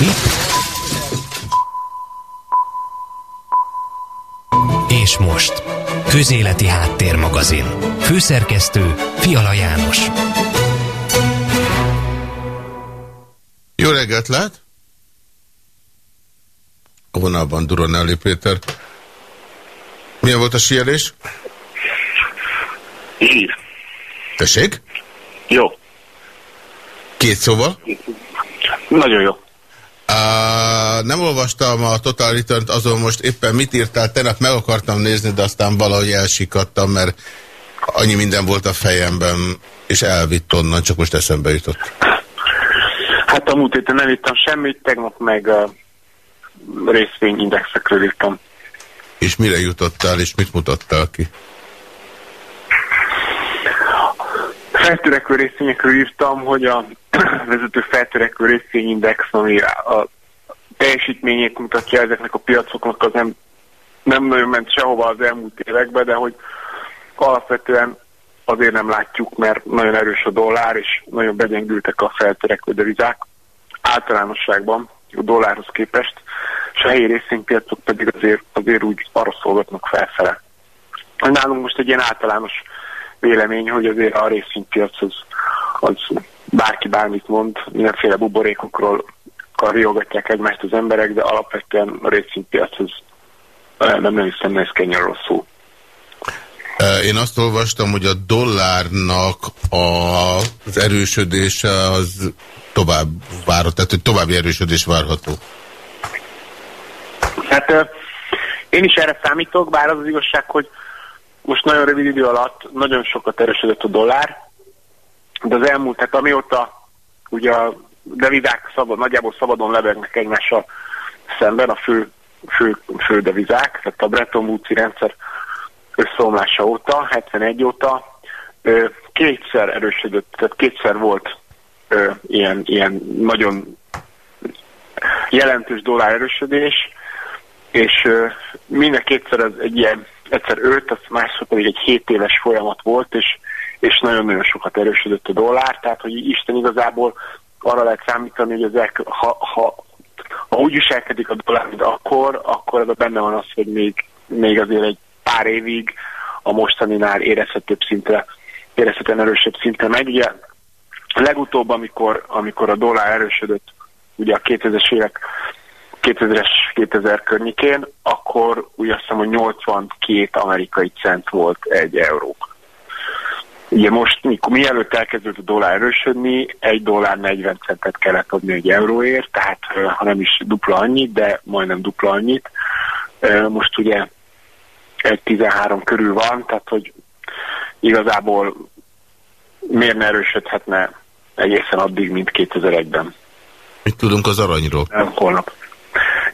Mi? És most. Közéleti Háttérmagazin. Főszerkesztő Fiala János. Jó reggelt lát! A vonalban Duronelli Péter. Milyen volt a síelés? Tessék? Jó. Két szóval? Nagyon jó. Uh, nem olvastam a Total return azon most éppen mit írtál, tegnap meg akartam nézni, de aztán valahogy elsikadtam, mert annyi minden volt a fejemben, és elvitt onnan, csak most eszembe jutott. Hát a múlt héten nem írtam semmit, tegnap meg a részvényindexekről írtam. És mire jutottál, és mit mutattál ki? Feltörekvő részvényekről írtam, hogy a vezető feltörekvő részvényindex, ami a teljesítményét mutatja ezeknek a piacoknak, az nem, nem nagyon ment sehova az elmúlt években, de hogy alapvetően azért nem látjuk, mert nagyon erős a dollár, és nagyon begyengültek a feltörekvő devizák általánosságban a dollárhoz képest, és a helyi részvénypiacok pedig azért, azért úgy arra szolgatnak felfele. Nálunk most egy ilyen általános vélemény, hogy azért a részvénypiac az, az bárki bármit mond, mindenféle buborékokról karriogatják egymást az emberek, de alapvetően a részvénypiac az nem, nem hiszem, néz ki rosszul. Én azt olvastam, hogy a dollárnak a, az erősödése az tovább várható, tehát hogy további erősödés várható. Hát én is erre számítok, bár az az igazság, hogy most nagyon rövid idő alatt nagyon sokat erősödött a dollár, de az elmúlt, tehát amióta ugye a devizák szabad, nagyjából szabadon lebegnek egymással szemben a fő, fő, fő devizák, tehát a Bretton woods rendszer összeomlása óta, 71 óta kétszer erősödött, tehát kétszer volt ö, ilyen, ilyen nagyon jelentős dollár erősödés, és ö, minden kétszer ez egy ilyen, egyszer 5, az másodszor pedig egy 7 éves folyamat volt, és, és nagyon-nagyon sokat erősödött a dollár, tehát hogy Isten igazából arra lehet számítani, hogy ezek, ha, ha, ha úgy viselkedik a dollár, mint akkor, akkor ebben benne van az, hogy még, még azért egy pár évig a mostaninál érezhetőbb szintre, érezhetően erősebb szintre megy. Ugye legutóbb, amikor, amikor a dollár erősödött, ugye a 2000-es évek 2000-es 2000 környékén, akkor úgy azt hiszem, hogy 82 amerikai cent volt egy euró. Ugye most, mikor mielőtt elkezdődött a dollár erősödni, egy dollár 40 centet kellett adni egy euróért, tehát ha nem is dupla annyit, de majdnem dupla annyit. Most ugye egy 13 körül van, tehát hogy igazából miért ne erősödhetne egészen addig, mint 2001-ben. Mit tudunk az aranyról? Nem, holnap.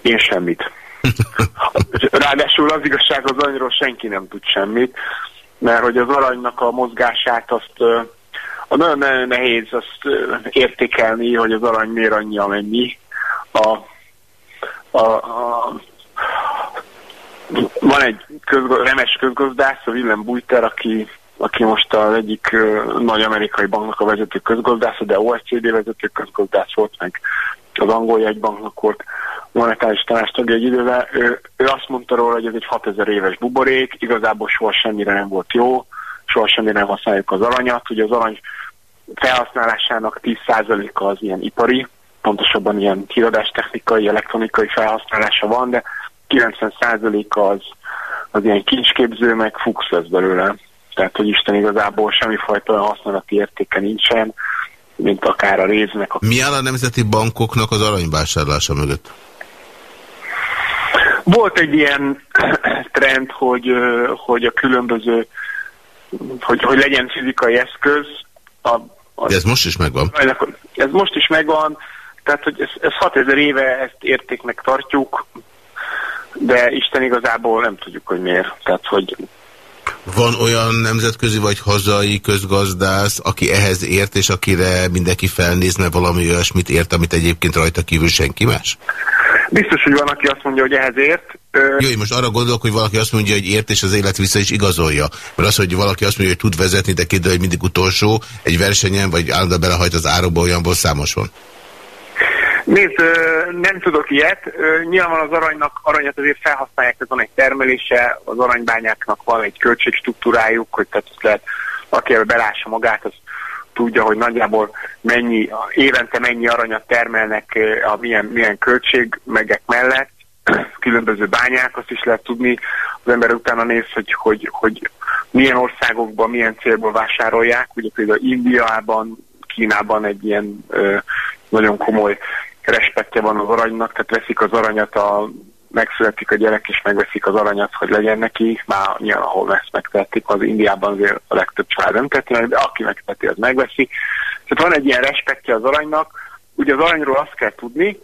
Én semmit. Ráadásul az igazság az aranyról senki nem tud semmit, mert hogy az aranynak a mozgását azt a nagyon-nagyon nehéz azt értékelni, hogy az arany miért annyi amennyi. A, a, a, van egy közgo remes közgazdász, a Willem Buyter, aki, aki most az egyik nagy amerikai banknak a vezető közgazdász, de OECD vezető közgazdász volt, meg az angol jegybanknak volt monetáris tanástagja egy idővel. Ő, ő azt mondta róla, hogy ez egy 6000 éves buborék, igazából soha semmire nem volt jó, soha semmire nem használjuk az aranyat. Ugye az arany felhasználásának 10%-a az ilyen ipari, pontosabban ilyen híradástechnikai, elektronikai felhasználása van, de 90%-a az, az ilyen kincsképző, meg fux lesz belőle. Tehát, hogy Isten igazából semmifajta használati értéke nincsen, mint akár a résznek. A... Mi áll a nemzeti bankoknak az aranyvásárlása mögött? Volt egy ilyen trend, hogy, hogy a különböző, hogy, hogy legyen fizikai eszköz. A, a, De ez most is megvan? Ez most is megvan, tehát hogy ez, ez 6000 éve ezt értéknek tartjuk, de Isten igazából nem tudjuk, hogy miért. Tehát, hogy van olyan nemzetközi vagy hazai közgazdász, aki ehhez ért, és akire mindenki felnéz, mert valami olyasmit ért, amit egyébként rajta kívül senki más? Biztos, hogy van, aki azt mondja, hogy ehhez ért. Jó, én most arra gondolok, hogy valaki azt mondja, hogy ért, és az élet vissza is igazolja. Mert az, hogy valaki azt mondja, hogy tud vezetni, de kérdő, hogy mindig utolsó, egy versenyen, vagy állandóan belehajt az árokba, olyanból számos van. Nézd, nem tudok ilyet. Nyilván az aranynak, aranyat azért felhasználják, ez van egy termelése, az aranybányáknak van egy költségstruktúrájuk, hogy tehát lehet, aki ebbe belássa magát, az tudja, hogy nagyjából mennyi, évente mennyi aranyat termelnek a milyen, milyen költségmegek mellett, különböző bányák, azt is lehet tudni, az ember utána néz, hogy, hogy, hogy milyen országokban, milyen célból vásárolják, ugye például Indiában, Kínában egy ilyen ö, nagyon komoly respektje van az aranynak, tehát veszik az aranyat, a, megszületik a gyerek, és megveszik az aranyat, hogy legyen neki, már nyilván ahol ezt megtették, az Indiában azért a legtöbb család nem teheti meg, de aki megteti, az megveszi. Tehát van egy ilyen respektje az aranynak, ugye az aranyról azt kell tudni,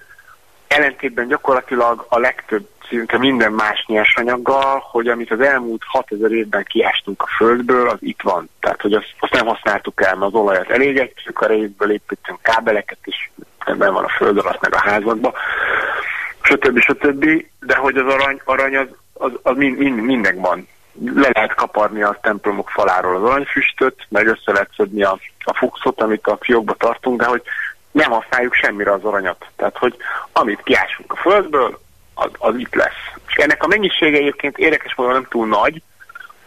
ellentétben gyakorlatilag a legtöbb, szinte minden más nyersanyaggal, hogy amit az elmúlt 6000 évben kiástunk a földből, az itt van. Tehát, hogy azt, azt nem használtuk el, mert az olajat elégettük, a régből építünk kábeleket, és ben van a föld alatt, meg a házakban, stb. stb. De hogy az arany, arany az, az, az mind, mind, minden van. Le lehet kaparni a templomok faláról az aranyfüstöt, meg össze lehet szedni a, a fuxot, amit a fiókba tartunk, de hogy nem használjuk semmire az aranyat. Tehát, hogy amit kiásunk a földből, az, az itt lesz. És ennek a mennyisége egyébként érdekes módon nem túl nagy,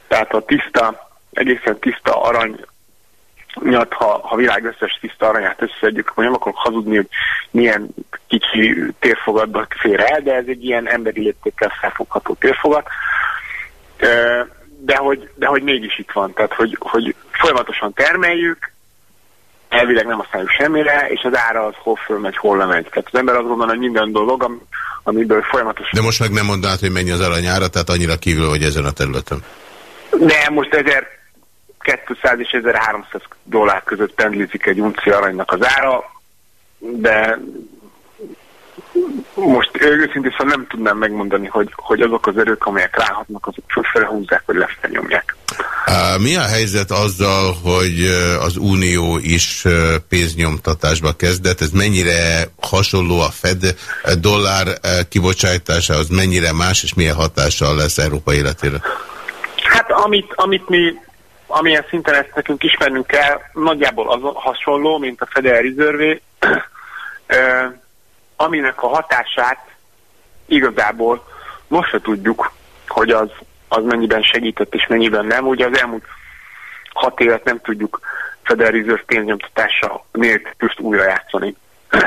tehát a tiszta, egészen tiszta arany miatt, ha, ha világ összes tiszta aranyát összeadjuk, akkor nem akarok hazudni, hogy milyen kicsi térfogatban fér el, de ez egy ilyen emberi léptékkel felfogható térfogat. De hogy, de hogy mégis itt van, tehát hogy, hogy folyamatosan termeljük, elvileg nem használjuk semmire, és az ára az hol fölmegy, hol lemegy. Tehát az ember azt gondolja, hogy minden dolog, amiből folyamatosan... De most meg nem mondanád, hogy mennyi az aranyára, tehát annyira kívül, hogy ezen a területen. De most 1200 és 1300 dollár között pendlizik egy unci aranynak az ára, de most őszintén szóval nem tudnám megmondani, hogy, hogy azok az erők, amelyek ráhatnak, azok fölfele húzzák, vagy lefelé nyomják. Mi a helyzet azzal, hogy az Unió is pénznyomtatásba kezdett? Ez mennyire hasonló a Fed dollár kibocsátása, az mennyire más, és milyen hatással lesz Európa életére? Hát amit, amit mi amilyen szinten ezt nekünk ismernünk kell, nagyjából az hasonló, mint a Federal Reserve, aminek a hatását igazából most se tudjuk, hogy az, az mennyiben segített és mennyiben nem. Ugye az elmúlt hat évet nem tudjuk Federal Reserve pénznyomtatása nélkül újra játszani.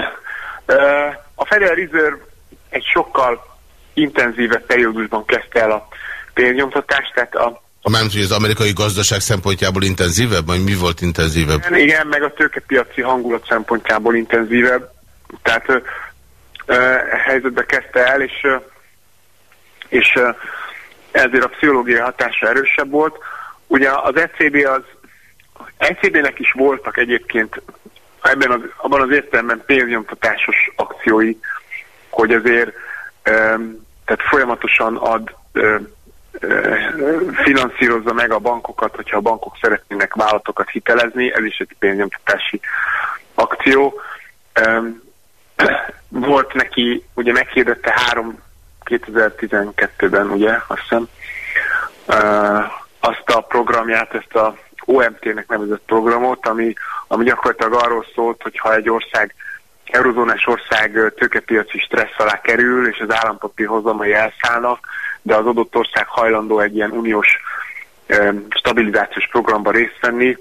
A Federal Reserve egy sokkal intenzívebb periódusban kezdte el a pénznyomtatást, tehát a Mármint, hogy az amerikai gazdaság szempontjából intenzívebb, vagy mi volt intenzívebb? Igen, igen meg a tőkepiaci hangulat szempontjából intenzívebb. Tehát ö, ö, helyzetbe kezdte el, és, ö, és ö, ezért a pszichológiai hatása erősebb volt. Ugye az ECB az, ECB-nek is voltak egyébként ebben az, abban az értelemben pénznyomtatásos akciói, hogy azért ö, tehát folyamatosan ad ö, finanszírozza meg a bankokat, hogyha a bankok szeretnének vállalatokat hitelezni, ez is egy pénznyomtatási akció. Volt neki, ugye meghirdette három 2012-ben, ugye, azt hiszem, azt a programját, ezt a OMT-nek nevezett programot, ami, ami gyakorlatilag arról szólt, hogy ha egy ország, eurozónás ország tőkepiaci stressz alá kerül, és az állampapír hozamai elszállnak, de az adott ország hajlandó egy ilyen uniós stabilizációs programba részt venni,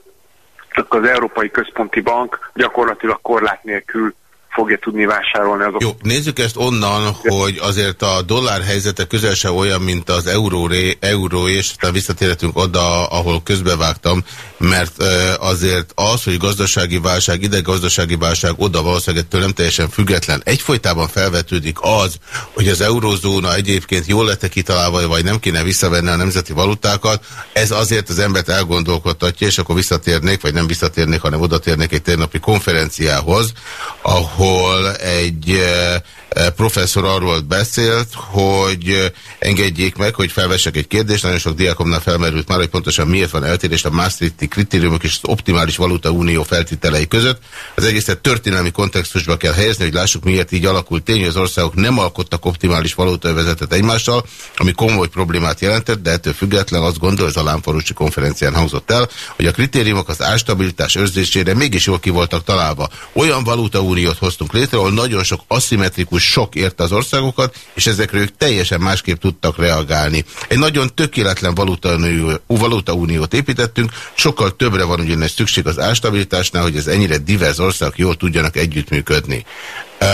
akkor az Európai Központi Bank gyakorlatilag korlát nélkül fogja tudni vásárolni azok. Jó, nézzük ezt onnan, hogy azért a dollár helyzete közel se olyan, mint az euró, euró és aztán visszatérhetünk oda, ahol közbevágtam, mert azért az, hogy gazdasági válság, ide gazdasági válság, oda valószínűleg ettől nem teljesen független. Egyfolytában felvetődik az, hogy az eurozóna egyébként jól lett kitalálva, vagy nem kéne visszavenni a nemzeti valutákat. Ez azért az embert elgondolkodtatja, és akkor visszatérnék, vagy nem visszatérnék, hanem oda térnék egy térnapi konferenciához, ahol ahol egy professzor arról beszélt, hogy engedjék meg, hogy felvessek egy kérdést, nagyon sok diákomnál felmerült már, hogy pontosan miért van eltérés a Maastrichti kritériumok és az optimális valuta unió feltételei között. Az egészet történelmi kontextusba kell helyezni, hogy lássuk miért így alakult tény, hogy az országok nem alkottak optimális valutaövezetet egymással, ami komoly problémát jelentett, de ettől független azt gondol, az Alánfarusi konferencián hangzott el, hogy a kritériumok az árstabilitás őrzésére mégis jól ki voltak találva. Olyan valutauniót hoztunk létre, ahol nagyon sok aszimmetrikus sok érte az országokat, és ezekre ők teljesen másképp tudtak reagálni. Egy nagyon tökéletlen valutauniót építettünk, sokkal többre van ugyanis szükség az ástabilitásnál, hogy ez ennyire divers országok jól tudjanak együttműködni. Uh,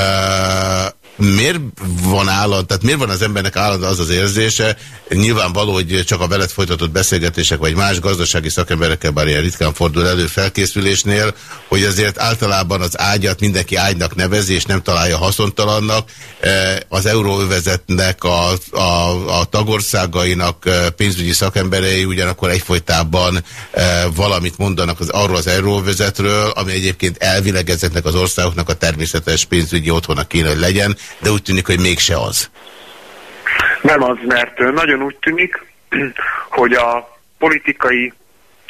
miért van állandó, tehát miért van az embernek állandó az az érzése, nyilvánvaló, hogy csak a veled folytatott beszélgetések, vagy más gazdasági szakemberekkel, bár ilyen ritkán fordul elő felkészülésnél, hogy azért általában az ágyat mindenki ágynak nevezi, és nem találja haszontalannak. E, az euróövezetnek, a, a, a tagországainak e, pénzügyi szakemberei ugyanakkor egyfolytában e, valamit mondanak az, arról az euróövezetről, ami egyébként elvileg ezeknek az országoknak a természetes pénzügyi otthona kéne, hogy legyen, de úgy tűnik, hogy mégse az. Nem az, mert nagyon úgy tűnik, hogy a politikai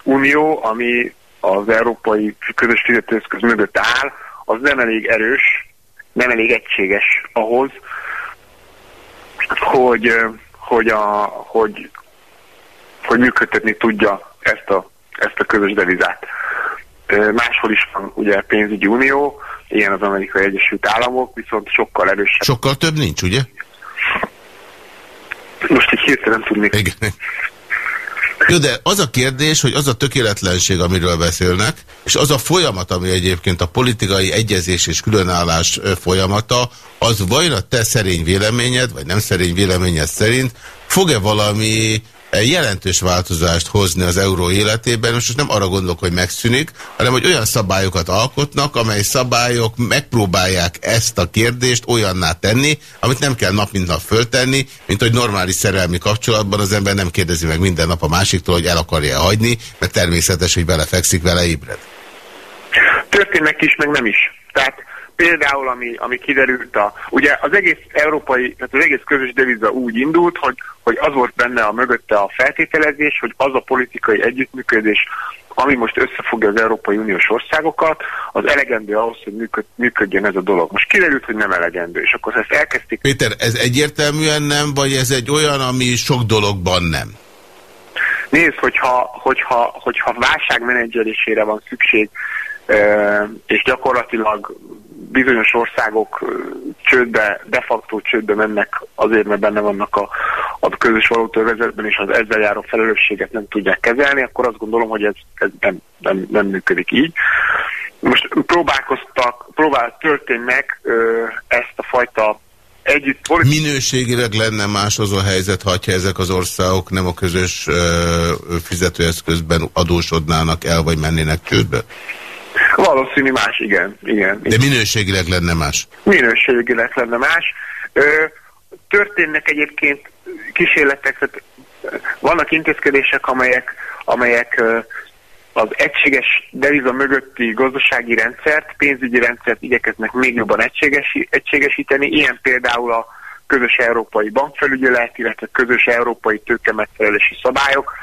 unió, ami az európai közös fizetőeszköz mögött áll, az nem elég erős, nem elég egységes ahhoz, hogy, hogy, a, hogy, hogy működtetni tudja ezt a, ezt a közös devizát. Máshol is van ugye pénzügyi unió, ilyen az Amerikai Egyesült Államok, viszont sokkal erősebb. Sokkal több nincs, ugye? Most így hirtelen tudnék. Igen. Jó, de az a kérdés, hogy az a tökéletlenség, amiről beszélnek, és az a folyamat, ami egyébként a politikai egyezés és különállás folyamata, az vajon a te szerény véleményed, vagy nem szerény véleményed szerint fog-e valami jelentős változást hozni az euró életében. Most nem arra gondolok, hogy megszűnik, hanem hogy olyan szabályokat alkotnak, amely szabályok megpróbálják ezt a kérdést olyanná tenni, amit nem kell nap mint nap föltenni, mint hogy normális szerelmi kapcsolatban az ember nem kérdezi meg minden nap a másiktól, hogy el akarja hagyni, mert természetes, hogy belefekszik, vele ébred. Történnek is, meg nem is. Tehát például, ami, ami kiderült, a, ugye az egész európai, tehát az egész közös deviza úgy indult, hogy, hogy az volt benne a mögötte a feltételezés, hogy az a politikai együttműködés, ami most összefogja az Európai Uniós országokat, az elegendő ahhoz, hogy működ, működjön ez a dolog. Most kiderült, hogy nem elegendő, és akkor ezt elkezdték... Péter, ez egyértelműen nem, vagy ez egy olyan, ami sok dologban nem? Nézd, hogyha, hogyha, hogyha válságmenedzselésére van szükség, és gyakorlatilag bizonyos országok csődbe, de facto csődbe mennek azért, mert benne vannak a, a közös valótörvezetben, és az ezzel járó felelősséget nem tudják kezelni, akkor azt gondolom, hogy ez, ez nem, nem, nem működik így. Most próbálkoztak, próbál történnek ö, ezt a fajta együtt... Minőségileg lenne más az a helyzet, ha ezek az országok nem a közös ö, fizetőeszközben adósodnának el, vagy mennének csődbe? Valószínű más, igen. igen. De minőségileg lenne más? Minőségileg lenne más. Ö, történnek egyébként kísérletek, tehát vannak intézkedések, amelyek, amelyek az egységes deviza mögötti gazdasági rendszert, pénzügyi rendszert igyekeznek még jobban egységes, egységesíteni. Ilyen például a közös európai bankfelügyelet, illetve közös európai tőkemegfelelési szabályok,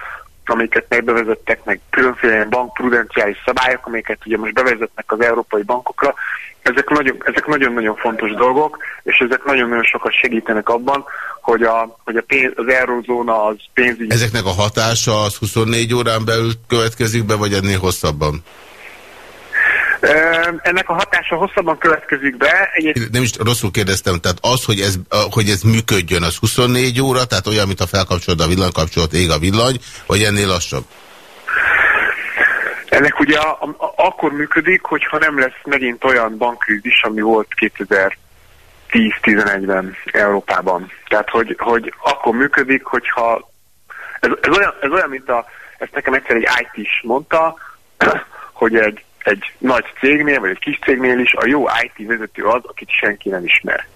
amiket megbevezettek, meg különféle bankprudenciális szabályok, amiket ugye most bevezetnek az európai bankokra, ezek nagyon-nagyon fontos dolgok, és ezek nagyon-nagyon sokat segítenek abban, hogy, a, hogy a pénz, az eurozóna az pénzügyi... Ezeknek a hatása az 24 órán belül következik be, vagy ennél hosszabban? Ennek a hatása hosszabban következik be. Egyéb... Nem is rosszul kérdeztem, tehát az, hogy ez, hogy ez működjön, az 24 óra, tehát olyan, mint a felkapcsolod a villanykapcsolat, ég a villany, vagy ennél lassabb? Ennek ugye a, a, akkor működik, hogyha nem lesz megint olyan bankkrízis, ami volt 2010-11-ben Európában. Tehát, hogy, hogy akkor működik, hogyha ez, ez, olyan, ez olyan, mint a, ezt nekem egyszer egy IT is mondta, hogy egy egy nagy cégnél, vagy egy kis cégnél is a jó IT vezető az, akit senki nem ismer.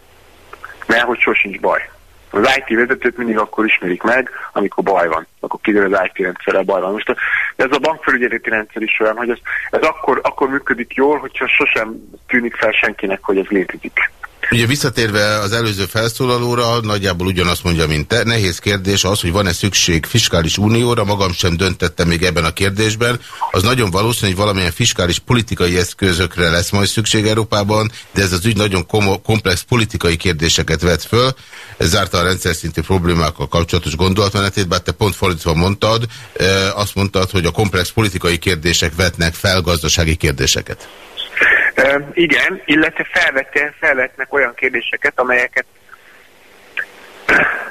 Mert hogy sosincs baj. Az IT vezetőt mindig akkor ismerik meg, amikor baj van. Akkor kiderül az IT rendszerrel baj van. Most ez a bankfelügyeleti rendszer is olyan, hogy ez, ez akkor, akkor működik jól, hogyha sosem tűnik fel senkinek, hogy ez létezik. Ugye visszatérve az előző felszólalóra, nagyjából ugyanazt mondja, mint te. Nehéz kérdés az, hogy van-e szükség fiskális unióra, magam sem döntettem még ebben a kérdésben. Az nagyon valószínű, hogy valamilyen fiskális politikai eszközökre lesz majd szükség Európában, de ez az ügy nagyon komplex politikai kérdéseket vet föl. Ez zárta a rendszer szintű problémákkal kapcsolatos gondolatmenetét, bár te pont fordítva mondtad, azt mondtad, hogy a komplex politikai kérdések vetnek fel gazdasági kérdéseket. Igen, illetve felvette, felvetnek olyan kérdéseket, amelyeket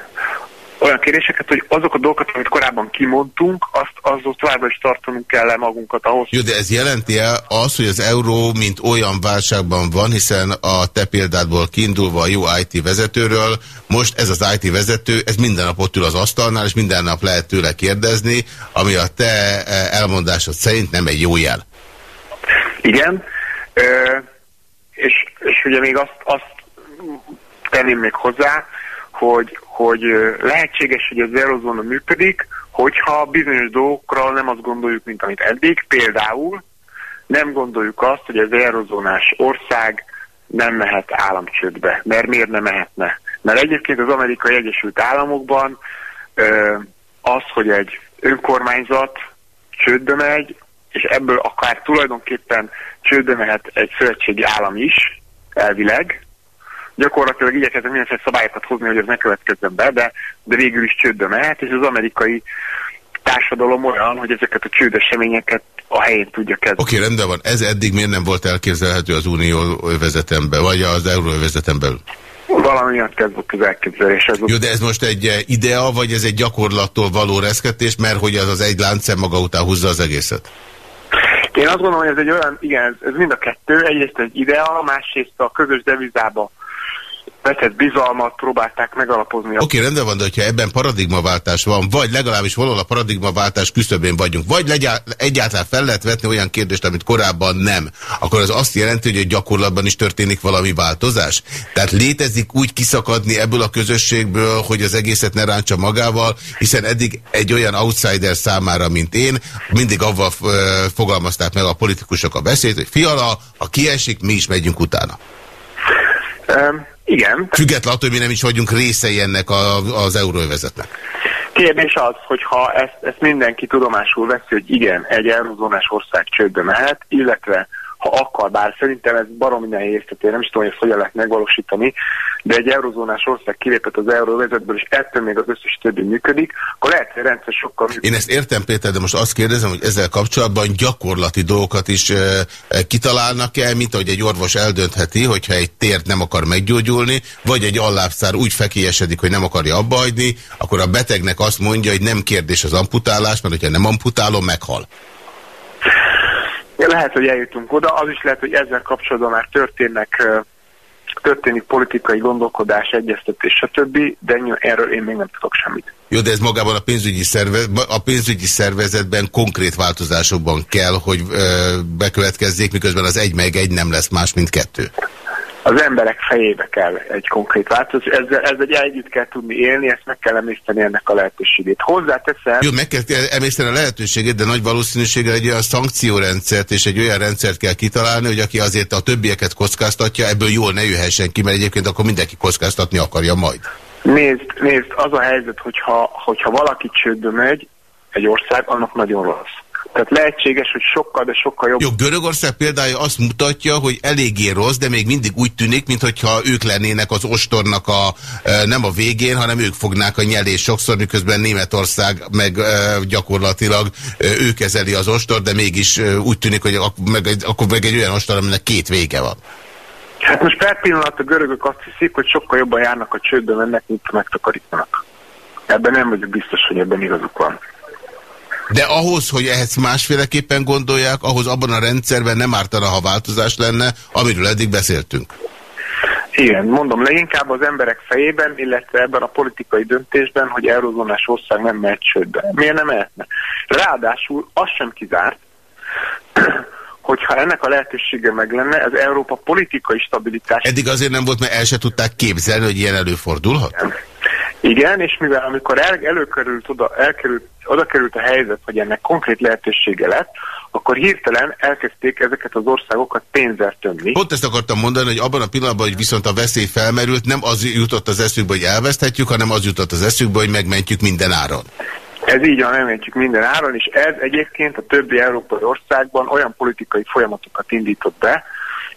olyan kérdéseket, hogy azok a dolgokat, amit korábban kimondtunk, azt azok továbbra is tartanunk kell le magunkat ahhoz. Jó, de ez jelenti -e az, hogy az euró mint olyan válságban van, hiszen a te példádból kiindulva a jó IT vezetőről, most ez az IT vezető, ez minden nap ott ül az asztalnál, és minden nap lehet tőle kérdezni, ami a te e, elmondásod szerint nem egy jó jel. Igen, és, és ugye még azt, azt tenném még hozzá, hogy, hogy lehetséges, hogy az eurozóna működik, hogyha bizonyos dolgokra nem azt gondoljuk, mint amit eddig. Például nem gondoljuk azt, hogy az eurozónás ország nem mehet államcsődbe. Mert miért nem mehetne? Mert egyébként az amerikai Egyesült Államokban az, hogy egy önkormányzat csődbe megy, és ebből akár tulajdonképpen csődbe mehet egy szövetségi állam is, elvileg, gyakorlatilag igyekeznek mindenféle szabályokat hozni, hogy ez ne következzen be, de, de végül is csődbe mehet, és az amerikai társadalom olyan, hogy ezeket a csőd eseményeket a helyén tudja kezdeni. Oké, okay, rendben van. Ez eddig miért nem volt elképzelhető az unió vezetemben, vagy az euró vezetemben? Valami miatt kezdett az elképzelés. Ez Jó, de ez most egy eh, idea, vagy ez egy gyakorlattól való reszketés, mert hogy az az egy láncem maga után húzza az egészet? Én azt gondolom, hogy ez egy olyan, igen, ez mind a kettő. Egyrészt egy idea, másrészt a közös devizába vetett bizalmat próbálták megalapozni. Oké, okay, rendben van, de hogyha ebben paradigmaváltás van, vagy legalábbis valahol a paradigmaváltás küszöbén vagyunk, vagy legyá, egyáltalán fel lehet vetni olyan kérdést, amit korábban nem, akkor az azt jelenti, hogy gyakorlatban is történik valami változás? Tehát létezik úgy kiszakadni ebből a közösségből, hogy az egészet ne ráncsa magával, hiszen eddig egy olyan outsider számára, mint én, mindig avval fogalmazták meg a politikusok a beszéd, hogy fiala, ha kiesik, mi is megyünk utána. Um. Igen. Függetlenül attól, hogy mi nem is vagyunk részei ennek a, az euróvezetnek. Kérdés az, hogy ha ezt, ezt mindenki tudomásul veszi, hogy igen, egy eurozónás ország csődbe mehet, illetve ha akar, bár szerintem ez baromi nehéz, tehát én nem is tudom, hogy ezt hogyan lehet megvalósítani, de egy eurozónás ország kilépett az euróvezetből, és ettől még az összes többi működik, akkor lehet, hogy a rendszer sokkal működik. Én ezt értem, Péter, de most azt kérdezem, hogy ezzel kapcsolatban gyakorlati dolgokat is e, kitalálnak el, mint ahogy egy orvos eldöntheti, hogyha egy tért nem akar meggyógyulni, vagy egy allábszár úgy fekélyesedik, hogy nem akarja abbahagyni, akkor a betegnek azt mondja, hogy nem kérdés az amputálás, mert hogyha nem amputálom, meghal. Lehet, hogy eljutunk oda, az is lehet, hogy ezzel kapcsolatban már történnek történik politikai gondolkodás, egyeztetés, stb., de erről én még nem tudok semmit. Jó, de ez magában a pénzügyi, szervez, a pénzügyi szervezetben konkrét változásokban kell, hogy ö, bekövetkezzék, miközben az egy meg egy nem lesz más, mint kettő az emberek fejébe kell egy konkrét változás. Ezzel, ezzel együtt kell tudni élni, ezt meg kell emészteni ennek a lehetőségét. Hozzáteszem... Jó, meg kell emészteni a lehetőségét, de nagy valószínűséggel egy olyan szankciórendszert és egy olyan rendszert kell kitalálni, hogy aki azért a többieket kockáztatja, ebből jól ne jöhessen ki, mert egyébként akkor mindenki kockáztatni akarja majd. Nézd, nézd az a helyzet, hogyha, hogyha valaki csődbe megy, egy ország, annak nagyon rossz. Tehát lehetséges, hogy sokkal, de sokkal jobb. Jó, Görögország példája azt mutatja, hogy eléggé rossz, de még mindig úgy tűnik, mintha ők lennének az ostornak a, nem a végén, hanem ők fognák a nyelés sokszor, miközben Németország meg gyakorlatilag ő kezeli az ostor, de mégis úgy tűnik, hogy meg, akkor meg egy olyan ostor, aminek két vége van. Hát most per pillanat a görögök azt hiszik, hogy sokkal jobban járnak a csődbe mennek, mint megtakarítanak. Ebben nem vagyok biztos, hogy ebben igazuk van. De ahhoz, hogy ehhez másféleképpen gondolják, ahhoz abban a rendszerben nem ártana, ha változás lenne, amiről eddig beszéltünk. Igen, mondom, leginkább az emberek fejében, illetve ebben a politikai döntésben, hogy eurozónás ország nem mehet csődbe. Miért nem mehetne? Ráadásul az sem kizárt, hogyha ennek a lehetősége meg lenne, az Európa politikai stabilitás... Eddig azért nem volt, mert el se tudták képzelni, hogy ilyen előfordulhat? Igen. Igen, és mivel amikor el, előkerült oda, elkerült, oda került a helyzet, hogy ennek konkrét lehetősége lett, akkor hirtelen elkezdték ezeket az országokat pénzzel tömni. Pont ezt akartam mondani, hogy abban a pillanatban, hogy viszont a veszély felmerült, nem az jutott az eszükbe, hogy elveszthetjük, hanem az jutott az eszükbe, hogy megmentjük minden áron. Ez így van, megmentjük minden áron, és ez egyébként a többi európai országban olyan politikai folyamatokat indított be,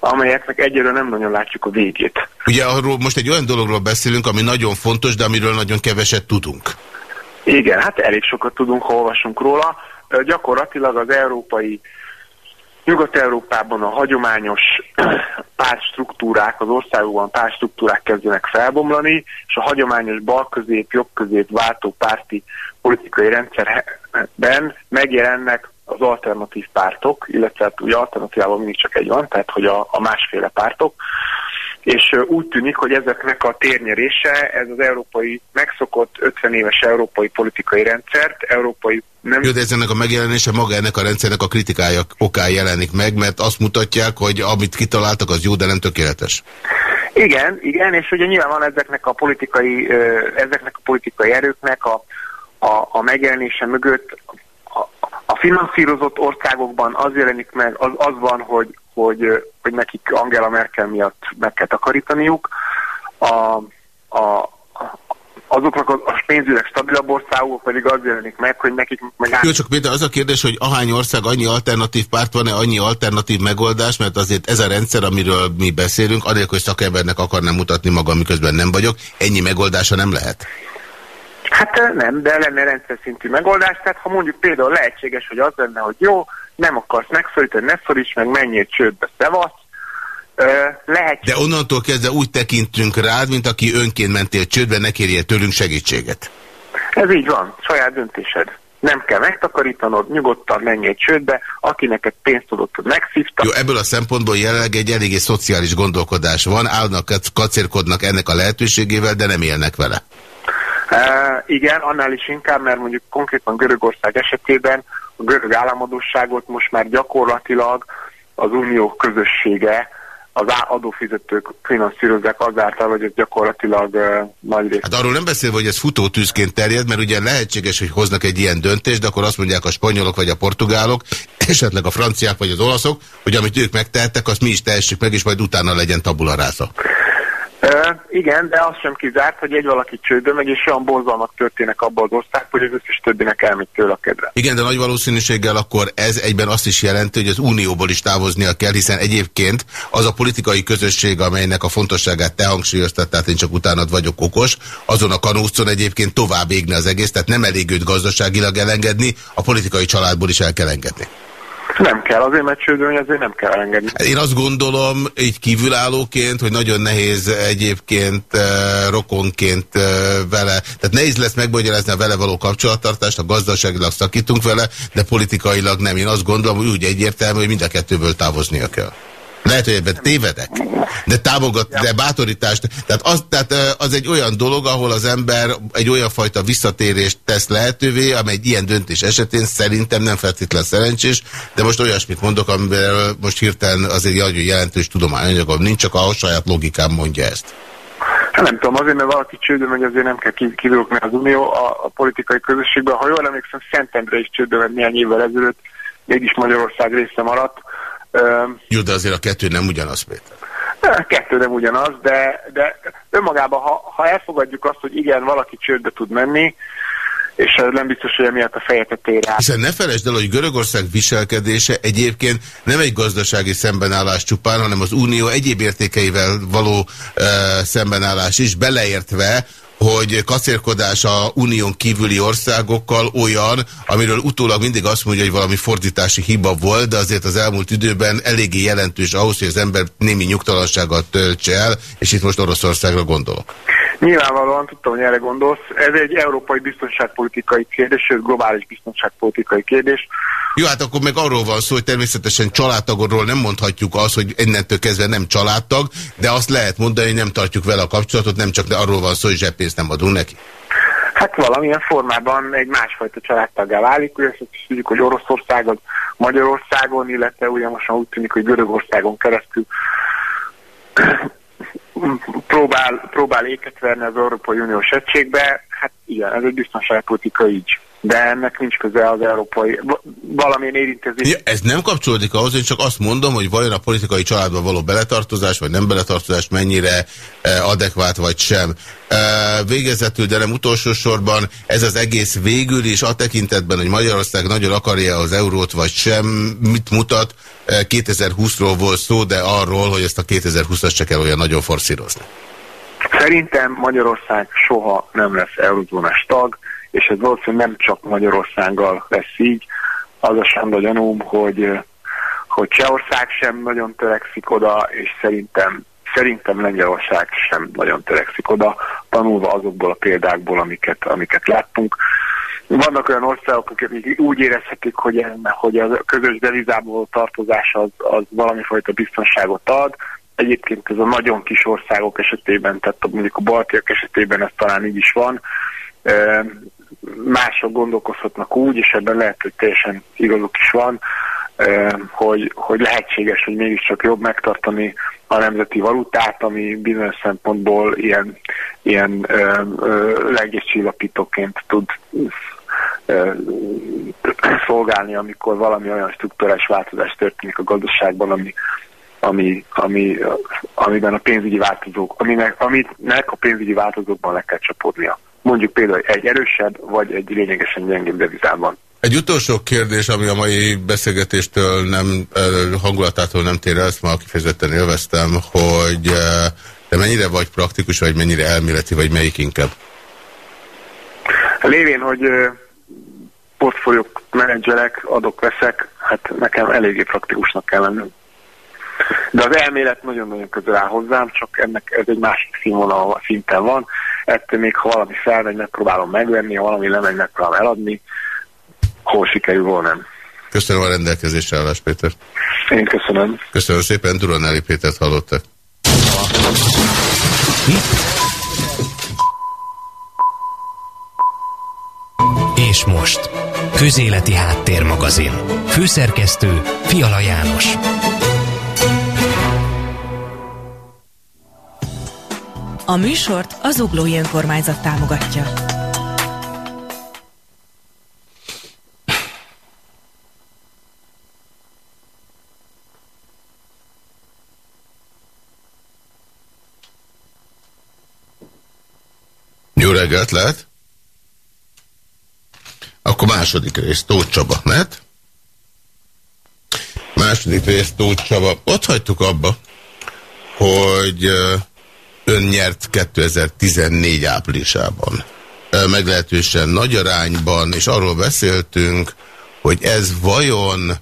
amelyeknek egyelőre nem nagyon látjuk a végét. Ugye arról most egy olyan dologról beszélünk, ami nagyon fontos, de amiről nagyon keveset tudunk. Igen, hát elég sokat tudunk, ha olvasunk róla. Gyakorlatilag az európai Nyugat-Európában a hagyományos pártstruktúrák, az országokban pártstruktúrák kezdenek felbomlani, és a hagyományos bal-közép, jobb-közép váltó párti politikai rendszerben megjelennek az alternatív pártok, illetve hát ugye alternatívában mindig csak egy van, tehát hogy a, a másféle pártok, és úgy tűnik, hogy ezeknek a térnyerése, ez az európai, megszokott 50 éves európai politikai rendszert, európai nem... Jó, de ez ennek a megjelenése maga ennek a rendszernek a kritikája okán jelenik meg, mert azt mutatják, hogy amit kitaláltak, az jó, de nem tökéletes. Igen, igen, és ugye nyilván van ezeknek a politikai, ezeknek a politikai erőknek a, a, a megjelenése mögött a, finanszírozott országokban az jelenik meg, az, az van, hogy, hogy, hogy nekik Angela Merkel miatt meg kell takarítaniuk. A, a, azoknak a, a pénzügyek stabilabb országok pedig az jelenik meg, hogy nekik meg... Jó, csak például az a kérdés, hogy ahány ország annyi alternatív párt van-e, annyi alternatív megoldás, mert azért ez a rendszer, amiről mi beszélünk, anélkül, hogy szakembernek akarnám mutatni magam, miközben nem vagyok, ennyi megoldása nem lehet? Hát nem, de lenne rendszer szintű megoldás, tehát ha mondjuk például lehetséges, hogy az lenne, hogy jó, nem akarsz megszorítani, ne szoríts meg, menjél csődbe, szevasz, lehet. De onnantól kezdve úgy tekintünk rád, mint aki önként mentél csődbe, ne kérjél tőlünk segítséget. Ez így van, saját döntésed. Nem kell megtakarítanod, nyugodtan menjél csődbe, aki neked pénzt tudott, megszívta. Jó, ebből a szempontból jelenleg egy eléggé szociális gondolkodás van, állnak, kacérkodnak ennek a lehetőségével, de nem élnek vele. Uh, igen, annál is inkább, mert mondjuk konkrétan Görögország esetében a görög államadóságot most már gyakorlatilag az unió közössége az adófizetők finanszírozzák azáltal, hogy ez gyakorlatilag uh, nagy rész. Hát arról nem beszélve, hogy ez futótűzként terjed, mert ugye lehetséges, hogy hoznak egy ilyen döntést, de akkor azt mondják a spanyolok vagy a portugálok, esetleg a franciák vagy az olaszok, hogy amit ők megtehettek, azt mi is tehessük meg, és majd utána legyen tabularáza. Igen, de az sem kizárt, hogy egy valaki csődbe megy, és olyan borzalmak történnek abban az ország, hogy az összes többinek elmegy tőle a kedve. Igen, de nagy valószínűséggel akkor ez egyben azt is jelenti, hogy az unióból is távoznia kell, hiszen egyébként az a politikai közösség, amelynek a fontosságát te hangsúlyoztad, tehát én csak utánad vagyok okos, azon a kanócon egyébként tovább égne az egész, tehát nem elég őt gazdaságilag elengedni, a politikai családból is el kell engedni. Nem kell, azért mert csődölni, ezért nem kell engedni. Én azt gondolom, így kívülállóként, hogy nagyon nehéz egyébként uh, rokonként uh, vele, tehát nehéz lesz megbogyarázni a vele való kapcsolattartást, a gazdaságilag szakítunk vele, de politikailag nem. Én azt gondolom, hogy úgy egyértelmű, hogy mind a kettőből távoznia kell. Lehet, hogy ebben tévedek, de támogat, de bátorítást. Tehát az, tehát az egy olyan dolog, ahol az ember egy olyan fajta visszatérést tesz lehetővé, amely egy ilyen döntés esetén szerintem nem feltétlenül szerencsés, de most olyasmit mondok, amivel most hirtelen azért nagyon jelentős tudományanyagom nincs, csak a saját logikám mondja ezt. Hát nem tudom, azért, mert valaki csődön megy, azért nem kell kidolgozni az Unió a, a politikai közösségben. Ha jól emlékszem, Szentendre is csődön néhány évvel ezelőtt, mégis Magyarország része maradt. Jó, de azért a kettő nem ugyanaz, Péter. Kettő nem ugyanaz, de, de önmagában, ha, ha elfogadjuk azt, hogy igen, valaki csődbe tud menni, és nem biztos, hogy emiatt a fejet ér rá. Hiszen ne felejtsd el, hogy Görögország viselkedése egyébként nem egy gazdasági szembenállás csupán, hanem az unió egyéb értékeivel való uh, szembenállás is, beleértve hogy kacérkodás a unión kívüli országokkal olyan, amiről utólag mindig azt mondja, hogy valami fordítási hiba volt, de azért az elmúlt időben eléggé jelentős ahhoz, hogy az ember némi nyugtalansággal töltse el, és itt most Oroszországra gondolok. Nyilvánvalóan tudtam, hogy erre gondolsz. Ez egy európai biztonságpolitikai kérdés, sőt globális biztonságpolitikai kérdés. Jó, hát akkor meg arról van szó, hogy természetesen családtagról nem mondhatjuk azt, hogy innentől kezdve nem családtag, de azt lehet mondani, hogy nem tartjuk vele a kapcsolatot, nem csak arról van szó, hogy zseppénzt nem adunk neki. Hát valamilyen formában egy másfajta családtaggá válik, ugye ezt tudjuk, hogy Oroszország az Magyarországon, illetve ugye most úgy tűnik, hogy Görögországon keresztül próbál, próbál éket verni az Európai Uniós egységbe, hát igen, ez egy biztonságpolitika így. De ennek nincs köze az európai, valamilyen érintkezés. Ja, ez nem kapcsolódik ahhoz, én csak azt mondom, hogy vajon a politikai családba való beletartozás, vagy nem beletartozás mennyire eh, adekvát, vagy sem. Eh, végezetül, de nem utolsó sorban, ez az egész végül is a tekintetben, hogy Magyarország nagyon akarja az eurót, vagy sem, mit mutat, 2020-ról volt szó, de arról, hogy ezt a 2020-as se kell olyan nagyon forszírozni. Szerintem Magyarország soha nem lesz eurozónás tag, és ez valószínűleg nem csak Magyarországgal lesz így. Az a sem gyanúm, hogy hogy Csehország sem nagyon törekszik oda, és szerintem szerintem Lengyelország sem nagyon törekszik oda, tanulva azokból a példákból, amiket, amiket láttunk. Vannak olyan országok, akik úgy érezhetik, hogy, hogy a közös devizából tartozás az, az valamifajta biztonságot ad. Egyébként ez a nagyon kis országok esetében, tehát mondjuk a baltiak esetében ez talán így is van. Mások gondolkozhatnak úgy, és ebben lehet, hogy teljesen igazuk is van, hogy, hogy lehetséges, hogy mégiscsak jobb megtartani a nemzeti valutát, ami bizonyos szempontból ilyen, ilyen legéscsillapítóként tud szolgálni, amikor valami olyan struktúrás változás történik a gazdaságban, ami, ami, ami, amiben a pénzügyi változók, aminek, aminek a pénzügyi változókban le kell csapódnia. Mondjuk például egy erősebb, vagy egy lényegesen gyengébb devizában. Egy utolsó kérdés, ami a mai beszélgetéstől nem, hangulatától nem tér el, ezt ma kifejezetten élveztem, hogy te mennyire vagy praktikus, vagy mennyire elméleti, vagy melyik inkább? Lévén, hogy portfóliók menedzserek, adok-veszek, hát nekem eléggé praktikusnak kell lennem. De az elmélet nagyon-nagyon közel áll hozzám, csak ennek ez egy másik színvonal szinten van. Ettől még, ha valami felmegy, megpróbálom megvenni, ha valami lemegy, megpróbálom eladni, hol sikerül, hol nem. Köszönöm a rendelkezésre állás, Péter. Én köszönöm. Köszönöm szépen, Duronelli Pétert hallottak. És most, Közéleti Háttérmagazin. Főszerkesztő Fiala János. A műsort az Uglói Önkormányzat támogatja. Jó reggelt lehet? Akkor második rész, Tóth Csaba, lehet? Második rész, Tóth Csaba. Ott hagytuk abba, hogy ön nyert 2014 áprilisában. Meglehetősen nagy arányban, és arról beszéltünk, hogy ez vajon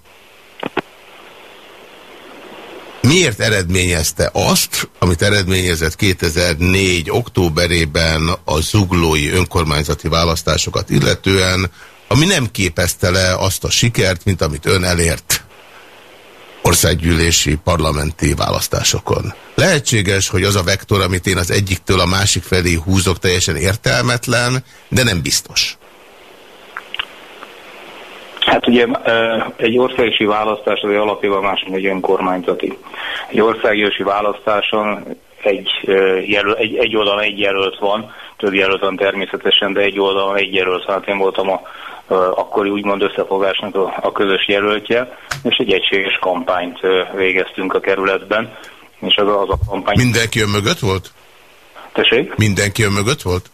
miért eredményezte azt, amit eredményezett 2004. októberében a zuglói önkormányzati választásokat illetően, ami nem képezte le azt a sikert, mint amit ön elért országgyűlési parlamenti választásokon. Lehetséges, hogy az a vektor, amit én az egyiktől a másik felé húzok, teljesen értelmetlen, de nem biztos. Hát ugye egy országgyűlési választás az alapjában más, mint egy önkormányzati. Egy országgyűlési választáson egy, jelöl, egy, egy oldalon egy jelölt van, több jelölt van természetesen, de egy oldalon egy jelölt van. Hát én voltam a akkori úgymond összefogásnak a, a közös jelöltje, és egy egységes kampányt végeztünk a kerületben, és az az a kampány... Mindenki ön mögött volt? Tessék? Mindenki ön mögött volt?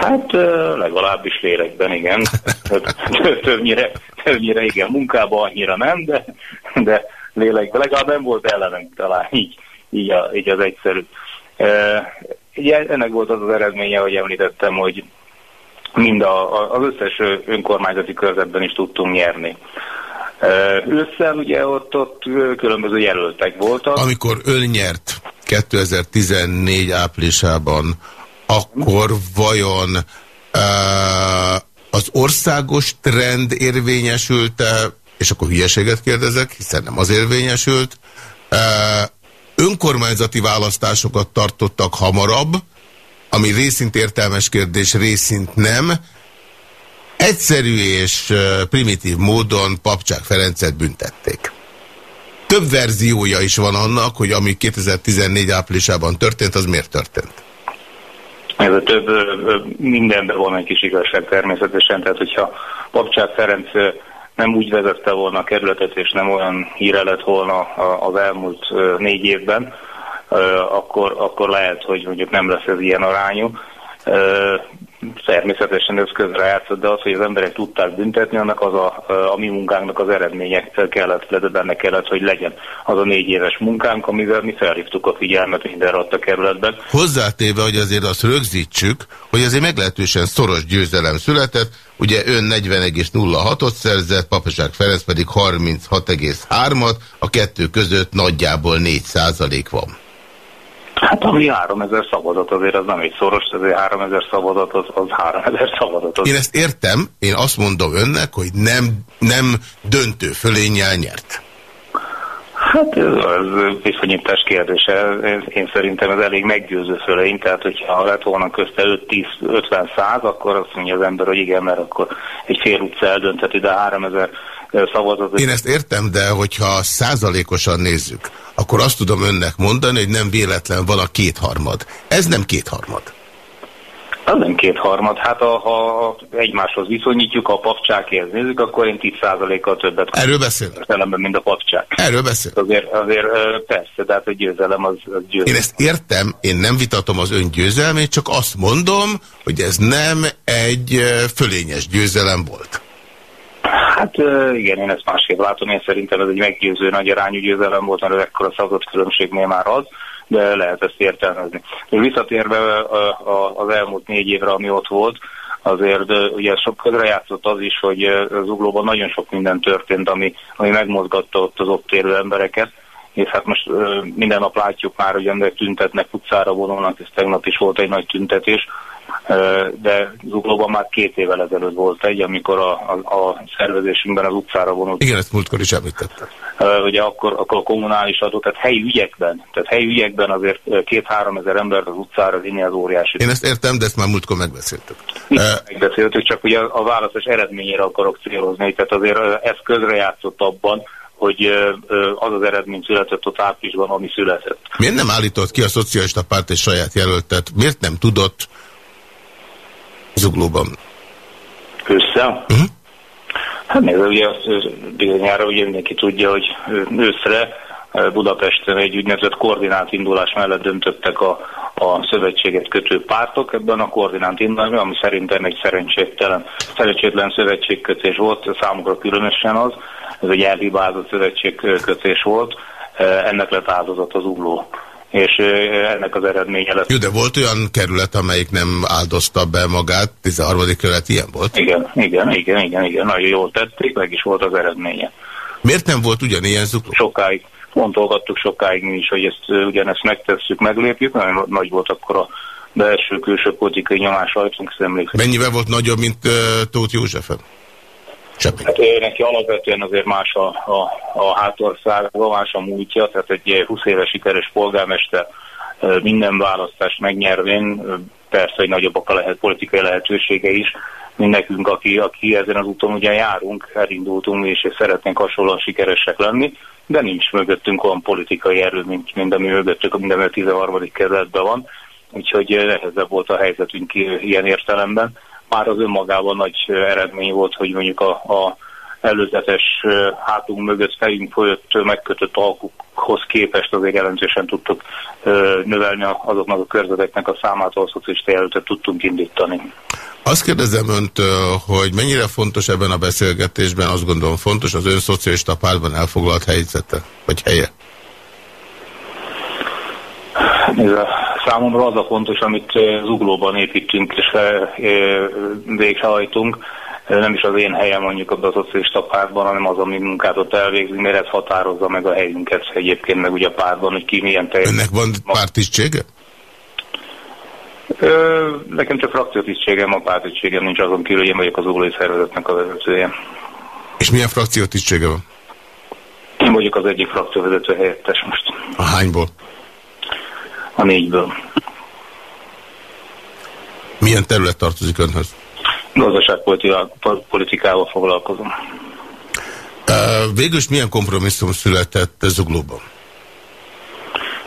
Hát legalábbis lélekben, igen. többnyire, többnyire igen, munkában annyira nem, de, de lélekben legalább nem volt ellenem talán így, így, a, így az egyszerű. Ugye ennek volt az az eredménye, hogy említettem, hogy mind a, az összes önkormányzati körzetben is tudtunk nyerni. Ősszel ugye ott, ott különböző jelöltek voltak. Amikor ön nyert 2014 áprilisában, akkor vajon az országos trend érvényesült-e, és akkor hülyeséget kérdezek, hiszen nem az érvényesült, önkormányzati választásokat tartottak hamarabb, ami részint értelmes kérdés, részint nem. Egyszerű és primitív módon Papcsák Ferencet büntették. Több verziója is van annak, hogy ami 2014 áprilisában történt, az miért történt? Ez a több mindenben van egy kis igazság természetesen, tehát hogyha Papcsák Ferenc nem úgy vezette volna a kerületet, és nem olyan híre lett volna az elmúlt négy évben, akkor, akkor lehet, hogy mondjuk nem lesz ez ilyen arányú. Természetesen ez közre játszott, de az, hogy az emberek tudták büntetni, annak az a, a mi munkánknak az eredménye kellett, de benne kellett, hogy legyen az a négy éves munkánk, amivel mi felhívtuk a figyelmet mindenre ott a kerületben. Hozzátéve, hogy azért azt rögzítsük, hogy azért meglehetősen szoros győzelem született, ugye ön 40,06-ot szerzett, Papaság Ferenc pedig 36,3-at, a kettő között nagyjából 4% van. Hát ami 3000 szavazat azért az nem egy szoros, azért 3000 szavazat az, az 3000 szavazat. Az... Én ezt értem, én azt mondom önnek, hogy nem, nem döntő fölénnyel nyert. Hát ez viszonyítás kérdése. Én szerintem ez elég meggyőző fölény, tehát hogyha lett volna közte 5-10-50 száz, akkor azt mondja az ember, hogy igen, mert akkor egy fél utca eldöntheti, de 3000 szavazat. Én ezt értem, de hogyha százalékosan nézzük, akkor azt tudom önnek mondani, hogy nem véletlen van a kétharmad. Ez nem kétharmad. Az nem kétharmad. Hát ha, ha egymáshoz viszonyítjuk, ha a papcsákért nézzük, akkor én 10%-kal többet Erről beszélek. Értelemben, mint a papcsák. Erről beszélek. Azért, azért persze, tehát a győzelem az, az győzelem. Én ezt értem, én nem vitatom az ön győzelmét, csak azt mondom, hogy ez nem egy fölényes győzelem volt. Hát igen, én ezt másképp látom, én szerintem ez egy meggyőző nagy arányú győzelem volt, mert ekkora szavazat különbségnél már az, de lehet ezt értelmezni. Visszatérve az elmúlt négy évre, ami ott volt, azért ugye sok közre játszott az is, hogy az uglóban nagyon sok minden történt, ami, ami megmozgatta ott az ott érő embereket, és hát most minden nap látjuk már, hogy emberek tüntetnek, utcára vonulnak, ez tegnap is volt egy nagy tüntetés, de Zuglóban már két évvel ezelőtt volt egy, amikor a, a, a szervezésünkben az utcára vonult. Igen, ezt múltkor is említette. Ugye akkor, akkor a kommunális adó, tehát helyi ügyekben, tehát helyi ügyekben azért két-három ezer embert az utcára vinni az óriási. Én ezt értem, de ezt már múltkor megbeszéltük. Megbeszéltük, csak ugye a választás eredményére akarok célozni, tehát azért ez közrejátszott abban, hogy az az eredmény született ott áprilisban, ami született. Miért nem állított ki a szocialista párt egy saját jelöltet? Miért nem tudott zuglóban? Össze? Uh -huh. Hát nézd, ugye bizonyára ugye mindenki tudja, hogy őszre Budapesten egy úgynevezett koordinált indulás mellett döntöttek a, a szövetséget kötő pártok ebben a koordinált indulásban, ami szerintem egy szerencsétlen, szerencsétlen szövetségkötés volt, számukra különösen az, ez egy elhibázott szövetségkötés volt, ennek lett áldozat az ugló és ennek az eredménye lett. Jó, de volt olyan kerület, amelyik nem áldozta be magát, 13. kerület ilyen volt? Igen, igen, igen, igen, igen, nagyon jól tették, meg is volt az eredménye. Miért nem volt ugyanilyen zukló? Sokáig, fontolgattuk sokáig mi is, hogy ezt ugyanezt megtesszük, meglépjük, nagyon nagy volt akkor a belső-külső politikai nyomás rajtunk szemlék. Mennyivel volt nagyobb, mint uh, Tóth Józsefen? Semmi. Hát ő neki alapvetően azért más a, a, a hátországa, más a múltja, tehát egy 20 éves sikeres polgármester minden választást megnyervén, persze, hogy nagyobbak a lehet, politikai lehetősége is, mint nekünk, aki, aki ezen az úton ugye járunk, elindultunk és szeretnénk hasonlóan sikeresek lenni, de nincs mögöttünk olyan politikai erő, mint, mint ami mögöttük, mint ami a 13. kezdetben van, úgyhogy nehezebb volt a helyzetünk ilyen értelemben már az önmagában nagy eredmény volt, hogy mondjuk a, a előzetes hátunk mögött fejünk folyott megkötött alkukhoz képest azért jelentősen tudtuk növelni azoknak a körzeteknek a számát, ahol szocialista jelöltet tudtunk indítani. Azt kérdezem önt, hogy mennyire fontos ebben a beszélgetésben, azt gondolom fontos az ön szocialista pártban elfoglalt helyzete, vagy helye? Nézd, Számomra az a fontos, amit zuglóban építünk és végrehajtunk, nem is az én helyem mondjuk a szocialista pártban, hanem az, ami munkát ott elvégzünk, mert ez határozza meg a helyünket egyébként, meg ugye a pártban, hogy ki milyen teljes. Önnek van pártisztsége? nekem csak frakciótisztségem, a pártisztségem nincs azon kívül, hogy én vagyok az uglói szervezetnek a vezetője. És milyen frakciótisztsége van? Én vagyok az egyik frakcióvezető helyettes most. A hányból? A négyből. Milyen terület tartozik önhöz? Gazdaságpolitikával foglalkozom. Végül is milyen kompromisszum született Zuglóban?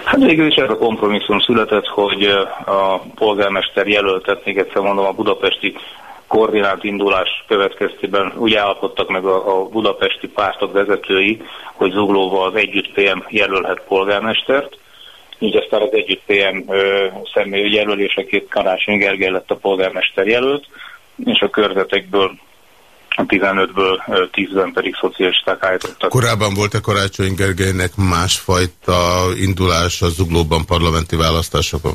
Hát végül is ez a kompromisszum született, hogy a polgármester jelöltet, még egyszer mondom, a budapesti koordinált indulás következtében úgy állapodtak meg a, a budapesti pártok vezetői, hogy Zuglóval az együtt PM jelölhet polgármestert, így aztán az együtt PM személy jelölésekét Karácsony Gergely lett a polgármester jelölt, és a körzetekből a 15-ből 10-ben pedig szocialisták állítottak. Korábban volt-e Karácsony Gergelynek másfajta indulás a zuglóban parlamenti választásokon?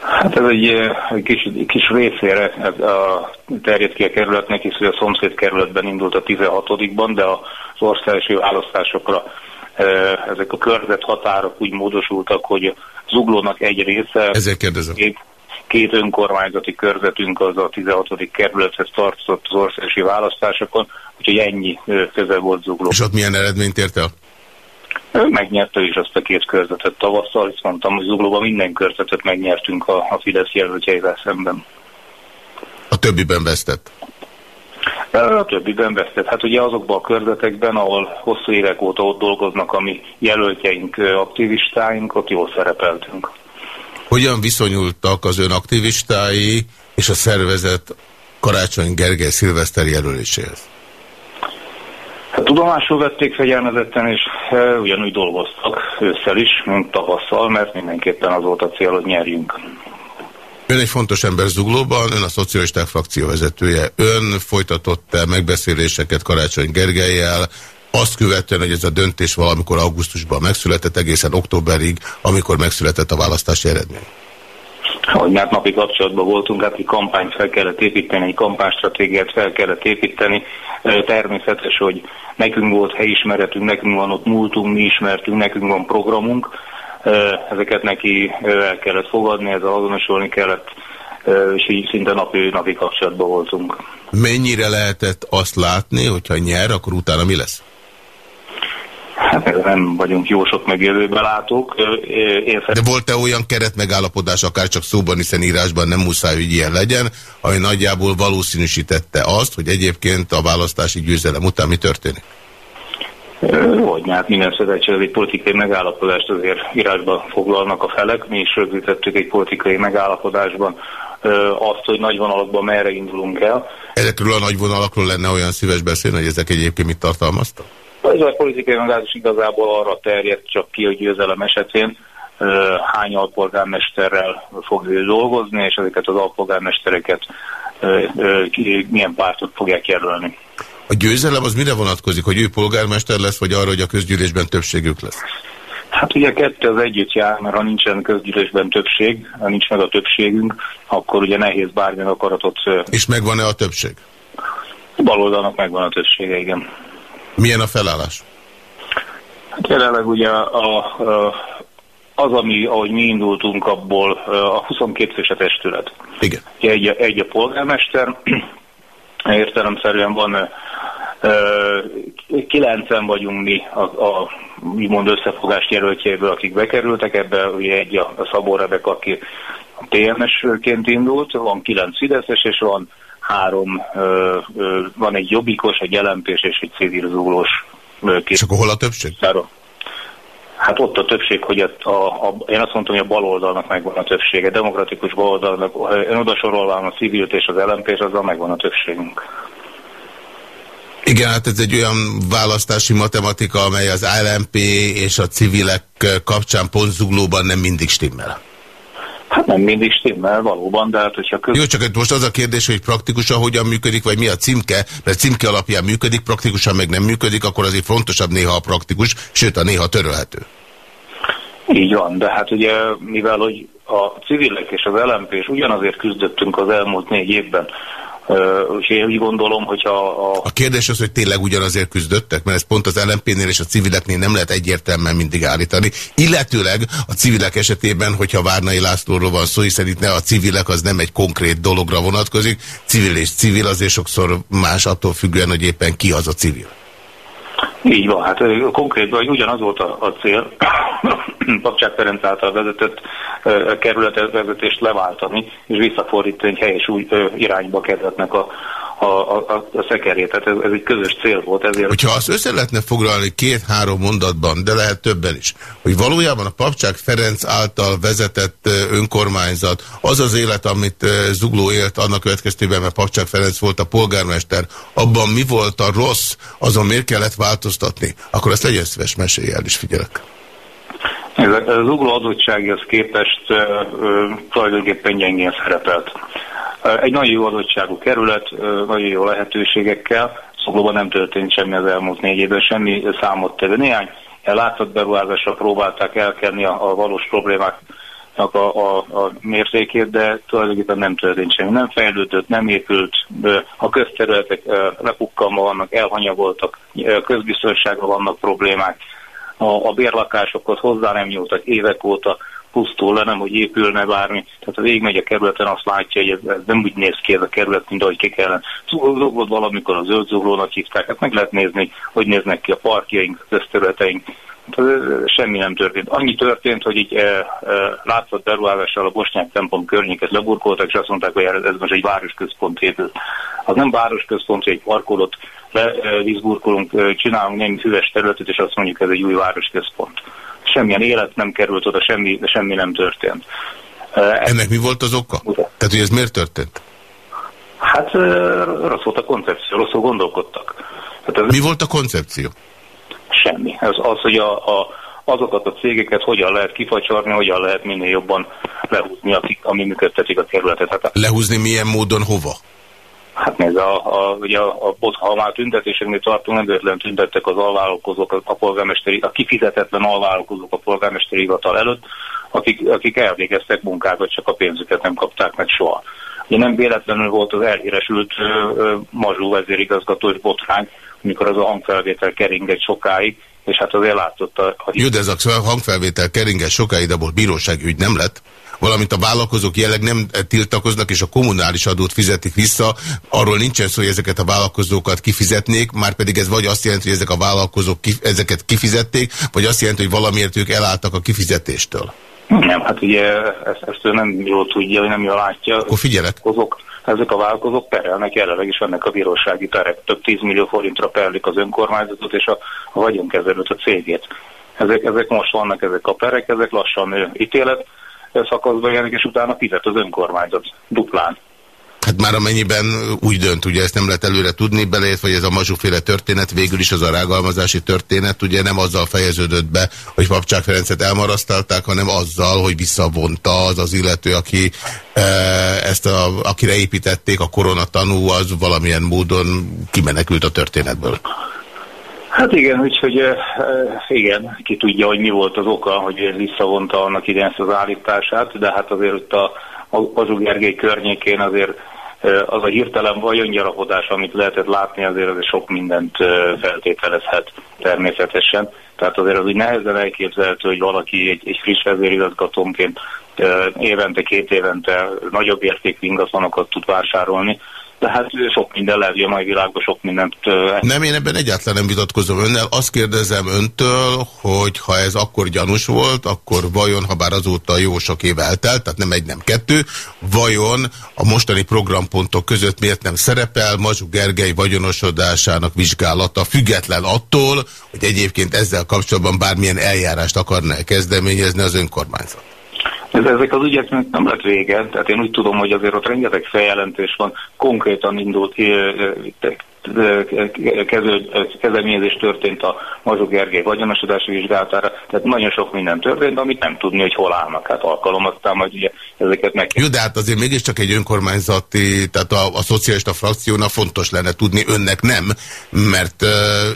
Hát ez egy, egy kis, kis részére ez a, terjed ki a kerületnek, hisz a szomszéd kerületben indult a 16-ban, de az országosi választásokra ezek a körzet határok úgy módosultak, hogy Zuglónak egy része... Ezért kérdezem. Két, két önkormányzati körzetünk az a 16. kerülethez tartozott az országosi választásokon, úgyhogy ennyi közel volt Zugló. És ott milyen eredményt ért el? Megnyerte is azt a két körzetet tavasszal, és mondtam, hogy Zuglóban minden körzetet megnyertünk a, a Fidesz jelöltjeivel szemben. A többiben vesztett? A többiben vesztett. Hát ugye azokban a körzetekben, ahol hosszú évek óta ott dolgoznak a mi jelöltjeink, aktivistáink, ott jól szerepeltünk. Hogyan viszonyultak az ön aktivistái és a szervezet Karácsony Gergely szilveszter jelöléséhez? Hát tudomásul vették fegyelmezetten, és ugyanúgy dolgoztak ősszel is, mint tavasszal, mert mindenképpen az volt a cél, hogy nyerjünk. Ön egy fontos ember Zuglóban, ön a szocialisták frakció vezetője. Ön folytatott-e megbeszéléseket Karácsony Gergelyel, azt követően, hogy ez a döntés valamikor augusztusban megszületett, egészen októberig, amikor megszületett a választási eredmény? Hogy mert napi kapcsolatban voltunk, hát egy kampányt fel kellett építeni, egy kampánystratégiát fel kellett építeni. Természetes, hogy nekünk volt helyismeretünk, nekünk van ott múltunk, mi ismertünk, nekünk van programunk. Ezeket neki el kellett fogadni, ezzel azonosulni kellett, és így szinte napi, napi kapcsolatban voltunk. Mennyire lehetett azt látni, hogyha nyer, akkor utána mi lesz? Hát nem vagyunk jó sok megélőbe látók. Én De volt-e olyan keretmegállapodás, akár csak szóban, hiszen írásban nem muszáj, hogy ilyen legyen, ami nagyjából valószínűsítette azt, hogy egyébként a választási győzelem után mi történik? Hogy hát minden szövetség egy politikai megállapodást azért írásban foglalnak a felek. Mi is rögzítettük egy politikai megállapodásban azt, hogy nagy vonalakban merre indulunk el. Ezekről a nagy vonalakról lenne olyan szíves beszélni, hogy ezek egyébként mit tartalmaztak? Ez a politikai megállapodás igazából arra terjedt csak ki, hogy győzelem esetén hány alpolgármesterrel fog ő dolgozni, és ezeket az alpolgármestereket milyen pártot fogják jelölni. A győzelem az mire vonatkozik, hogy ő polgármester lesz, vagy arra, hogy a közgyűlésben többségük lesz? Hát ugye kettő az együtt jár, mert ha nincsen közgyűlésben többség, ha nincs meg a többségünk, akkor ugye nehéz bármilyen akaratot... És megvan-e a többség? Baloldalnak megvan a többsége, igen. Milyen a felállás? Hát jelenleg ugye a, a, az, ami, ahogy mi indultunk abból, a 22 fős a testület. Igen. Egy, egy a polgármester, értelemszerűen van kilencen vagyunk mi a, a mond összefogást jelöltjéből, akik bekerültek ebbe, ugye egy a, a Szabó Rebek, aki TMS-ként indult, van kilenc Fideszes, és van három, ö, ö, van egy jobbikos, egy jelempés és egy civil zúlós. És akkor hol a többség? Hát ott a többség, hogy a, a, a, én azt mondtam, hogy a baloldalnak megvan a többsége, demokratikus baloldalnak, én oda sorolvám a civilt és az lmp azzal megvan a többségünk. Igen, hát ez egy olyan választási matematika, amely az LMP és a civilek kapcsán pont zuglóban nem mindig stimmel. Hát nem mindig stimmel, valóban, de hát hogyha... Köz... Jó, csak most az a kérdés, hogy praktikusan hogyan működik, vagy mi a címke, mert címke alapján működik, praktikusan meg nem működik, akkor azért fontosabb néha a praktikus, sőt a néha törölhető. Így van, de hát ugye, mivel hogy a civilek és az LMP és ugyanazért küzdöttünk az elmúlt négy évben, és én úgy gondolom, hogyha a... A kérdés az, hogy tényleg ugyanazért küzdöttek, mert ez pont az LMP-nél és a civileknél nem lehet egyértelműen mindig állítani. Illetőleg a civilek esetében, hogyha Várnai Lászlóról van szó, hiszen itt ne a civilek az nem egy konkrét dologra vonatkozik, civil és civil azért sokszor más attól függően, hogy éppen ki az a civil. Így van, hát konkrétban hogy ugyanaz volt a, a cél, Papcsák Ferenc által vezetett kerületet leváltani, és visszafordítani egy helyes új irányba kezdetnek a, a, a, a szekerét. Tehát ez, ez egy közös cél volt. Ezért... Hogyha azt össze lehetne foglalni két-három mondatban, de lehet többen is, hogy valójában a Papcsák Ferenc által vezetett önkormányzat, az az élet, amit Zugló élt annak következtében, mert Papcsák Ferenc volt a polgármester, abban mi volt a rossz, azon miért kellett változtatni, akkor ezt legyen szíves meséljel is figyelek. Ez az ugló adottsághoz képest uh, uh, tulajdonképpen gyengén szerepelt. Egy nagyon jó adottságú kerület, nagyon jó lehetőségekkel, Szoglóban nem történt semmi az elmúlt négy évben, semmi számot tevő. Néhány látott beruházásra próbálták elkerni a, a valós problémák a, a, a mértékét, de tulajdonképpen nem történt semmi. Nem fejlődött, nem épült, a közterületek lepukkalma vannak, elhanyagoltak, közbiztonságban vannak problémák, a, a bérlakásokhoz hozzá nem nyúltak évek óta, pusztul le, nem hogy épülne bármi. Tehát az ég megy a kerületen, azt látja, hogy ez, ez nem úgy néz ki ez a kerület, mint ahogy ki kellene. Zuglót valamikor a zöld zuglónak hívták, hát meg lehet nézni, hogy néznek ki a parkjaink, a közterületeink. Semmi nem történt. Annyi történt, hogy így e, e, látszott beruházással a Bosnyák templom környéket leburkoltak, és azt mondták, hogy ez most egy városközpont épül. Az nem városközpont, egy parkolót levízburkolunk, csinálunk némi füves területet, és azt mondjuk, ez egy új városközpont semmilyen élet nem került oda, semmi, semmi nem történt. Ennek mi volt az oka? Tehát, hogy ez miért történt? Hát rossz volt a koncepció, rosszul gondolkodtak. Hát ez mi volt a koncepció? Semmi. Ez az, hogy a, a, azokat a cégeket hogyan lehet kifacsarni, hogyan lehet minél jobban lehúzni, akik, ami működtetik a kerületet. Hát, lehúzni milyen módon hova? Hát nézd, a, a, ugye a, a, ha már tüntetéseknél tartunk, nem véletlenül tüntettek az alvállalkozók, a, a polgármesteri, a kifizetetlen alvállalkozók a polgármesteri hivatal előtt, akik, akik elvégeztek munkákat, csak a pénzüket nem kapták meg soha. Ugye nem véletlenül volt az elhíresült Mazsú vezérigazgató és botrány, amikor az a hangfelvétel keringett sokáig, és hát azért látszott a... a... Jó, de ez a hangfelvétel keringett sokáig, de abból bírósági ügy nem lett valamint a vállalkozók jelleg nem tiltakoznak, és a kommunális adót fizetik vissza. Arról nincsen szó, hogy ezeket a vállalkozókat kifizetnék, már pedig ez vagy azt jelenti, hogy ezek a vállalkozók kif ezeket kifizették, vagy azt jelenti, hogy valamiért ők elálltak a kifizetéstől. Nem, hát ugye ezt, ezt ő nem jól tudja, vagy nem jól látja. Akkor figyelek. Azok, ezek a vállalkozók perelnek jelenleg is vannak a bírósági perek. Több 10 millió forintra perlik az önkormányzatot és a, a vagyonkezelőt, a cégét. Ezek, ezek most vannak, ezek a perek, ezek lassan ítélet szakaszba jelenik, és utána fizet az önkormányzat duplán. Hát már amennyiben úgy dönt, ugye ezt nem lehet előre tudni, beleért, hogy ez a mazsuféle történet végül is az a rágalmazási történet, ugye nem azzal fejeződött be, hogy Papcsák Ferencet elmarasztalták, hanem azzal, hogy visszavonta az az illető, aki e, ezt a, akire építették, a koronatanú, az valamilyen módon kimenekült a történetből. Hát igen, úgyhogy igen, ki tudja, hogy mi volt az oka, hogy visszavonta annak idején ezt az állítását, de hát azért ott a Azug Gergely környékén azért az a hirtelen vagyongyarapodás, amit lehetett látni, azért azért sok mindent feltételezhet természetesen. Tehát azért az úgy nehezen elképzelhető, hogy valaki egy, egy friss vezérigazgatónként évente, két évente nagyobb értékű ingatlanokat tud vásárolni, de hát sok minden lehet, a mai világban sok mindent... Nem, én ebben egyáltalán nem vitatkozom önnel. Azt kérdezem öntől, hogy ha ez akkor gyanús volt, akkor vajon, ha bár azóta jó sok év eltelt, tehát nem egy, nem kettő, vajon a mostani programpontok között miért nem szerepel Mazsuk Gergely vagyonosodásának vizsgálata, független attól, hogy egyébként ezzel kapcsolatban bármilyen eljárást akarná kezdeményezni az önkormányzat? Ez, ezek az ügyeknek nem lett vége, tehát én úgy tudom, hogy azért ott rengeteg feljelentés van, konkrétan indult kezdeményezés történt a Mazsó Gergely vagyonosodási vizsgálatára, tehát nagyon sok minden történt, amit nem tudni, hogy hol állnak. Hát alkalomaztán majd ugye ezeket meg... Jó, de hát azért mégiscsak egy önkormányzati, tehát a, a szocialista frakciónak fontos lenne tudni, önnek nem, mert uh,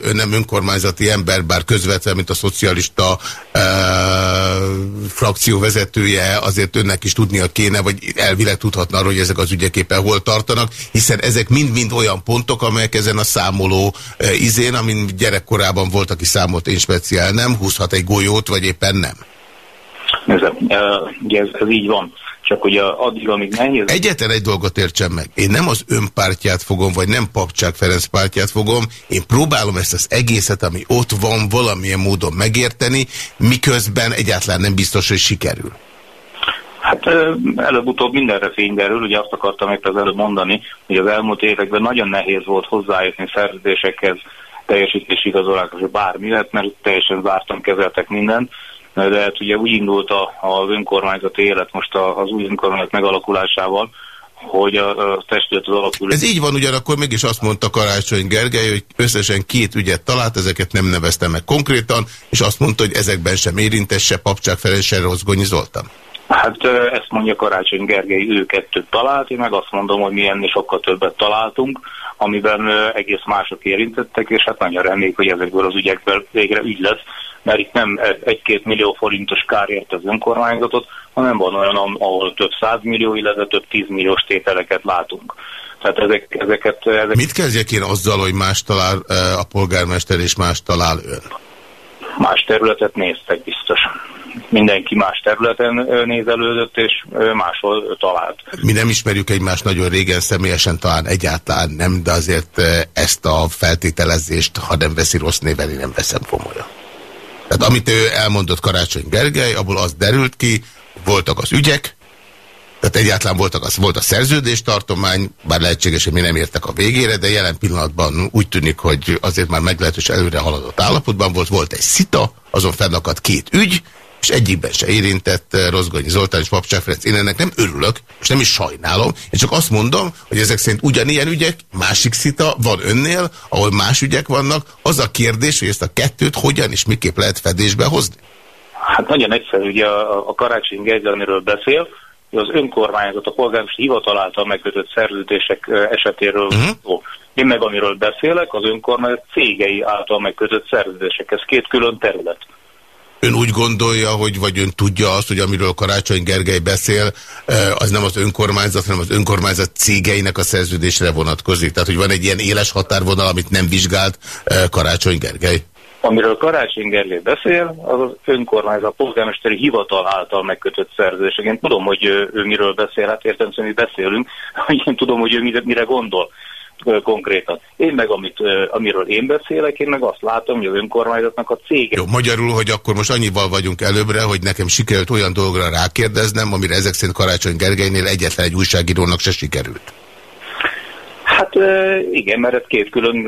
ön nem önkormányzati ember, bár közvetve, mint a szocialista uh, frakció vezetője, azért önnek is tudnia kéne, vagy elvileg tudhatna arról, hogy ezek az ügyek éppen hol tartanak, hiszen ezek mind-mind olyan pontok, amelyek ezen a számoló e, izén, amin gyerekkorában volt, aki számolt, én speciál nem, húzhat egy golyót, vagy éppen nem. Ez, ez, ez így van. Csak hogy addig, amíg nehéz... Egyetlen egy dolgot értsem meg. Én nem az önpártját fogom, vagy nem Papcsák Ferenc pártját fogom. Én próbálom ezt az egészet, ami ott van, valamilyen módon megérteni, miközben egyáltalán nem biztos, hogy sikerül. Hát előbb-utóbb mindenre fény derül, ugye azt akartam még az előbb mondani, hogy az elmúlt években nagyon nehéz volt hozzájutni szerződésekhez, teljesítési igazoláshoz, bármi lett, mert teljesen zártan kezeltek mindent, de hát ugye úgy indult az önkormányzati élet most az új önkormányzat megalakulásával, hogy a testület az alakul. Ez így van, ugyanakkor mégis azt mondta Karácsony Gergely, hogy összesen két ügyet talált, ezeket nem nevezte meg konkrétan, és azt mondta, hogy ezekben sem érintesse Papcsák Ferenc, se Rozgonyi Zoltán. Hát ezt mondja Karácsony Gergely, ő kettőt talált, én meg azt mondom, hogy mi ennél sokkal többet találtunk, amiben egész mások érintettek, és hát nagyon reméljük, hogy ezekből az ügyekből végre ügy lesz, mert itt nem egy-két millió forintos kár ért az önkormányzatot, hanem van olyan, ahol több százmillió, illetve több tízmilliós tételeket látunk. Tehát ezek, ezeket, ezek... Mit kezdjek én azzal, hogy más talál a polgármester és más talál ön? Más területet néztek biztos mindenki más területen nézelődött, és máshol talált. Mi nem ismerjük egymást nagyon régen, személyesen talán egyáltalán nem, de azért ezt a feltételezést, ha nem veszi rossz néven, én nem veszem komolyan. Tehát amit ő elmondott Karácsony Gergely, abból az derült ki, voltak az ügyek, tehát egyáltalán voltak az, volt a szerződéstartomány, bár lehetséges, hogy mi nem értek a végére, de jelen pillanatban úgy tűnik, hogy azért már meglehetős előre haladott állapotban volt. Volt egy szita, azon fennakadt két ügy, és egyikben se érintett eh, Rozgonyi Zoltán és Papcsák Ferenc. Én ennek nem örülök, és nem is sajnálom, én csak azt mondom, hogy ezek szerint ugyanilyen ügyek, másik szita van önnél, ahol más ügyek vannak. Az a kérdés, hogy ezt a kettőt hogyan és miképp lehet fedésbe hozni? Hát nagyon egyszerű, ugye a, a karácsony Gergely, amiről beszél, az önkormányzat, a polgármester hivatal által megkötött szerződések eh, esetéről uh mhm. -huh. szó. Én meg amiről beszélek, az önkormányzat cégei által megkötött szerződések. Ez két külön terület. Ön úgy gondolja, hogy vagy ön tudja azt, hogy amiről Karácsony Gergely beszél, az nem az önkormányzat, hanem az önkormányzat cégeinek a szerződésre vonatkozik. Tehát, hogy van egy ilyen éles határvonal, amit nem vizsgált Karácsony Gergely? Amiről Karácsony Gergely beszél, az az önkormányzat polgármesteri hivatal által megkötött szerződések. Én tudom, hogy ő miről beszél, hát értem, hogy mi beszélünk, én tudom, hogy ő mire, mire gondol konkrétan. Én meg, amit, amiről én beszélek, én meg azt látom, hogy az önkormányzatnak a cége. Jó, magyarul, hogy akkor most annyival vagyunk előbbre, hogy nekem sikerült olyan dolgra rákérdeznem, amire ezek szerint Karácsony Gergelynél egyetlen egy újságírónak se sikerült. Igen, mert ez két külön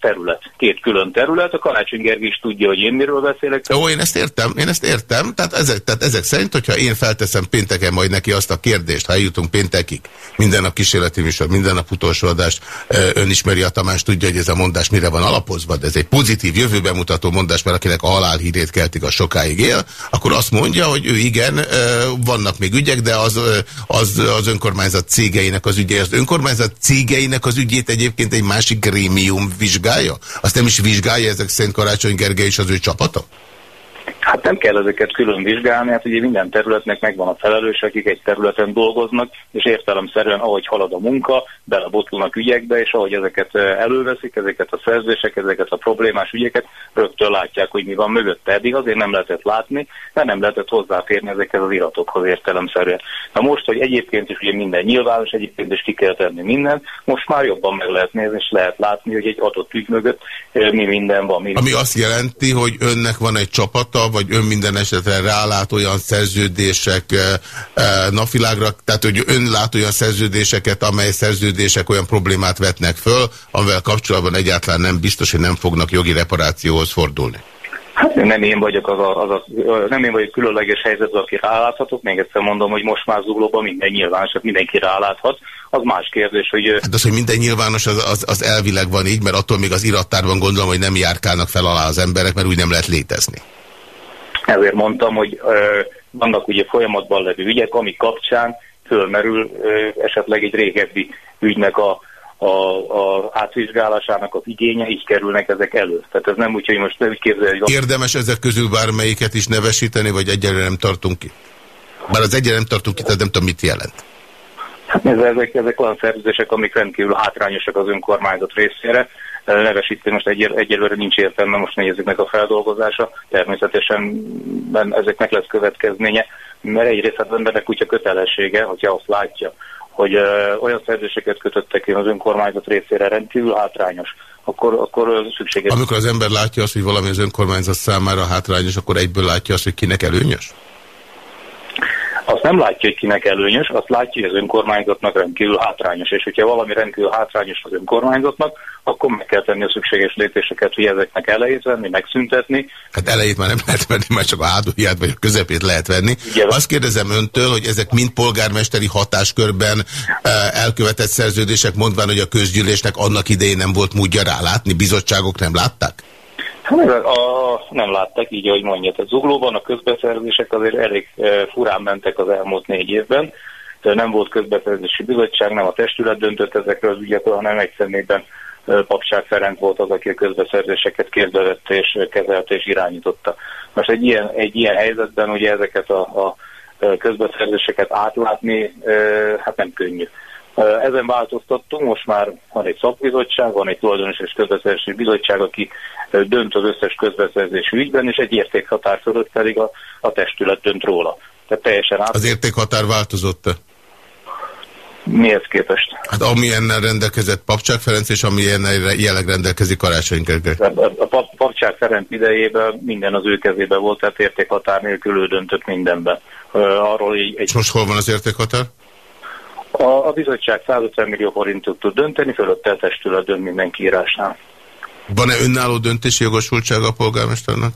terület. Két külön terület. A Karácsony Gergely is tudja, hogy én miről beszélek. Jó, én ezt értem, én ezt értem. Tehát ezek, tehát ezek szerint, hogyha én felteszem pénteken majd neki azt a kérdést, ha eljutunk péntekig, minden nap kísérleti műsor, minden nap utolsó adást, ön ismeri a Tamás, tudja, hogy ez a mondás mire van alapozva, de ez egy pozitív, jövőbe mutató mondás, mert akinek a halálhírét keltik, a sokáig él, akkor azt mondja, hogy ő igen, vannak még ügyek, de az, az, az önkormányzat cégeinek az ügye, az önkormányzat cégeinek az az ügyét egyébként egy másik grémium vizsgálja? Azt nem is vizsgálja ezek szerint Karácsony Gergely és az ő csapata? Hát nem kell ezeket külön vizsgálni, hát ugye minden területnek megvan a felelős, akik egy területen dolgoznak, és értelemszerűen, ahogy halad a munka, belebotlulnak ügyekbe, és ahogy ezeket előveszik, ezeket a szerzések, ezeket a problémás ügyeket, rögtön látják, hogy mi van mögötte. Eddig azért nem lehetett látni, mert nem lehetett hozzáférni ezekhez az iratokhoz értelemszerűen. Na most, hogy egyébként is ugye minden nyilvános, egyébként is ki kell tenni minden, most már jobban meg lehet nézni, és lehet látni, hogy egy adott ügy mögött mi minden van. Minden. Ami azt jelenti, hogy önnek van egy csapata, vagy ön minden esetre rálát olyan szerződések e, napvilágra, tehát hogy ön lát olyan szerződéseket, amely szerződések olyan problémát vetnek föl, amivel kapcsolatban egyáltalán nem biztos, hogy nem fognak jogi reparációhoz fordulni. Hát nem én vagyok az a, az a, nem én vagyok különleges helyzetben, aki ráláthatok. Még egyszer mondom, hogy most már zuglóban minden nyilvános, mindenki ráláthat. Az más kérdés, hogy... Hát az, hogy minden nyilvános, az, az, az elvileg van így, mert attól még az irattárban gondolom, hogy nem járkálnak fel alá az emberek, mert úgy nem lehet létezni. Ezért mondtam, hogy vannak ugye folyamatban levő ügyek, ami kapcsán fölmerül esetleg egy régebbi ügynek a, a, a átvizsgálásának az igénye, így kerülnek ezek elő. Tehát ez nem úgy, hogy most úgy képzeljük. Hogy... Érdemes ezek közül bármelyiket is nevesíteni, vagy egyelőre nem tartunk ki? Bár az egyre nem tartunk ki, tehát nem tudom, mit jelent. Hát ezek, ezek olyan szerződések, amik rendkívül hátrányosak az önkormányzat részére, nevesíteni most egy, egyelőre nincs értelme most nézzük a feldolgozása. Természetesen ezeknek lesz következménye, mert egyrészt hát az embernek úgy a kötelessége, hogyha azt látja, hogy ö, olyan szerződéseket kötöttek ki az önkormányzat részére rendkívül hátrányos, akkor, akkor szükséges. Amikor az ember látja azt, hogy valami az önkormányzat számára hátrányos, akkor egyből látja azt, hogy kinek előnyös? Azt nem látja, hogy kinek előnyös, azt látja, hogy az önkormányzatnak rendkívül hátrányos. És hogyha valami rendkívül hátrányos az önkormányzatnak, akkor meg kell tenni a szükséges lépéseket, hogy ezeknek elejét venni, megszüntetni. Hát elejét már nem lehet venni, már csak a hátuljárt vagy a közepét lehet venni. Igen. Azt kérdezem öntől, hogy ezek mind polgármesteri hatáskörben eh, elkövetett szerződések, mondván, hogy a közgyűlésnek annak idején nem volt módja rálátni, bizottságok nem látták? Hát, a, nem láttak, így ahogy mondja. Tehát Zuglóban a közbeszerzések azért elég e, furán mentek az elmúlt négy évben. Tehát nem volt közbeszerzési bizottság, nem a testület döntött ezekről az ügyekről, hanem egy személyben e, Papság Ferenc volt az, aki a közbeszerzéseket kézbevette és kezelte és irányította. Most egy ilyen, egy ilyen helyzetben ugye ezeket a, a közbeszerzéseket átlátni, hát nem könnyű. Ezen változtattunk, most már van egy szakbizottság, van egy tulajdonos és közbeszerzési bizottság, aki dönt az összes közbeszerzési ügyben, és egy értékhatár fölött pedig a, a testület dönt róla. Tehát teljesen át... Az értékhatár változott-e? Mihez képest? Hát amilyennel rendelkezett Papcsák Ferenc, és amilyennel jelenleg rendelkezik Karácsony Gergely. A, a Papcsák Ferenc idejében minden az ő kezében volt, tehát értékhatár nélkül ő döntött mindenben. Arról így egy... És most hol van az értékhatár? A, a bizottság 150 millió forintot tud dönteni, fölötte a testület dönt minden kiírásnál. Van-e önálló döntési jogosultsága a polgármesternek?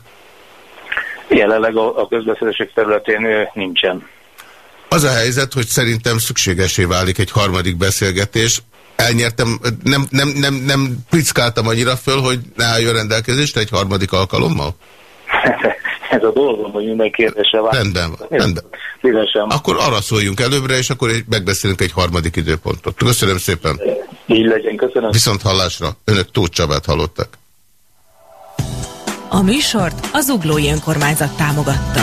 Jelenleg a, a közbeszerzések területén nincsen. Az a helyzet, hogy szerintem szükségesé válik egy harmadik beszélgetés. Elnyertem, nem, nem, nem, nem plickáltam annyira föl, hogy ne álljon rendelkezésre egy harmadik alkalommal? Ez a dolgom, hogy minden kérdésre vár. Rendben van, rendben. Szívesen. Akkor arra szóljunk előbbre, és akkor megbeszélünk egy harmadik időpontot. Köszönöm szépen. Így legyen, köszönöm. Viszont hallásra. Önök Tóth Csabát hallottak. A műsort az Uglói Önkormányzat támogatta.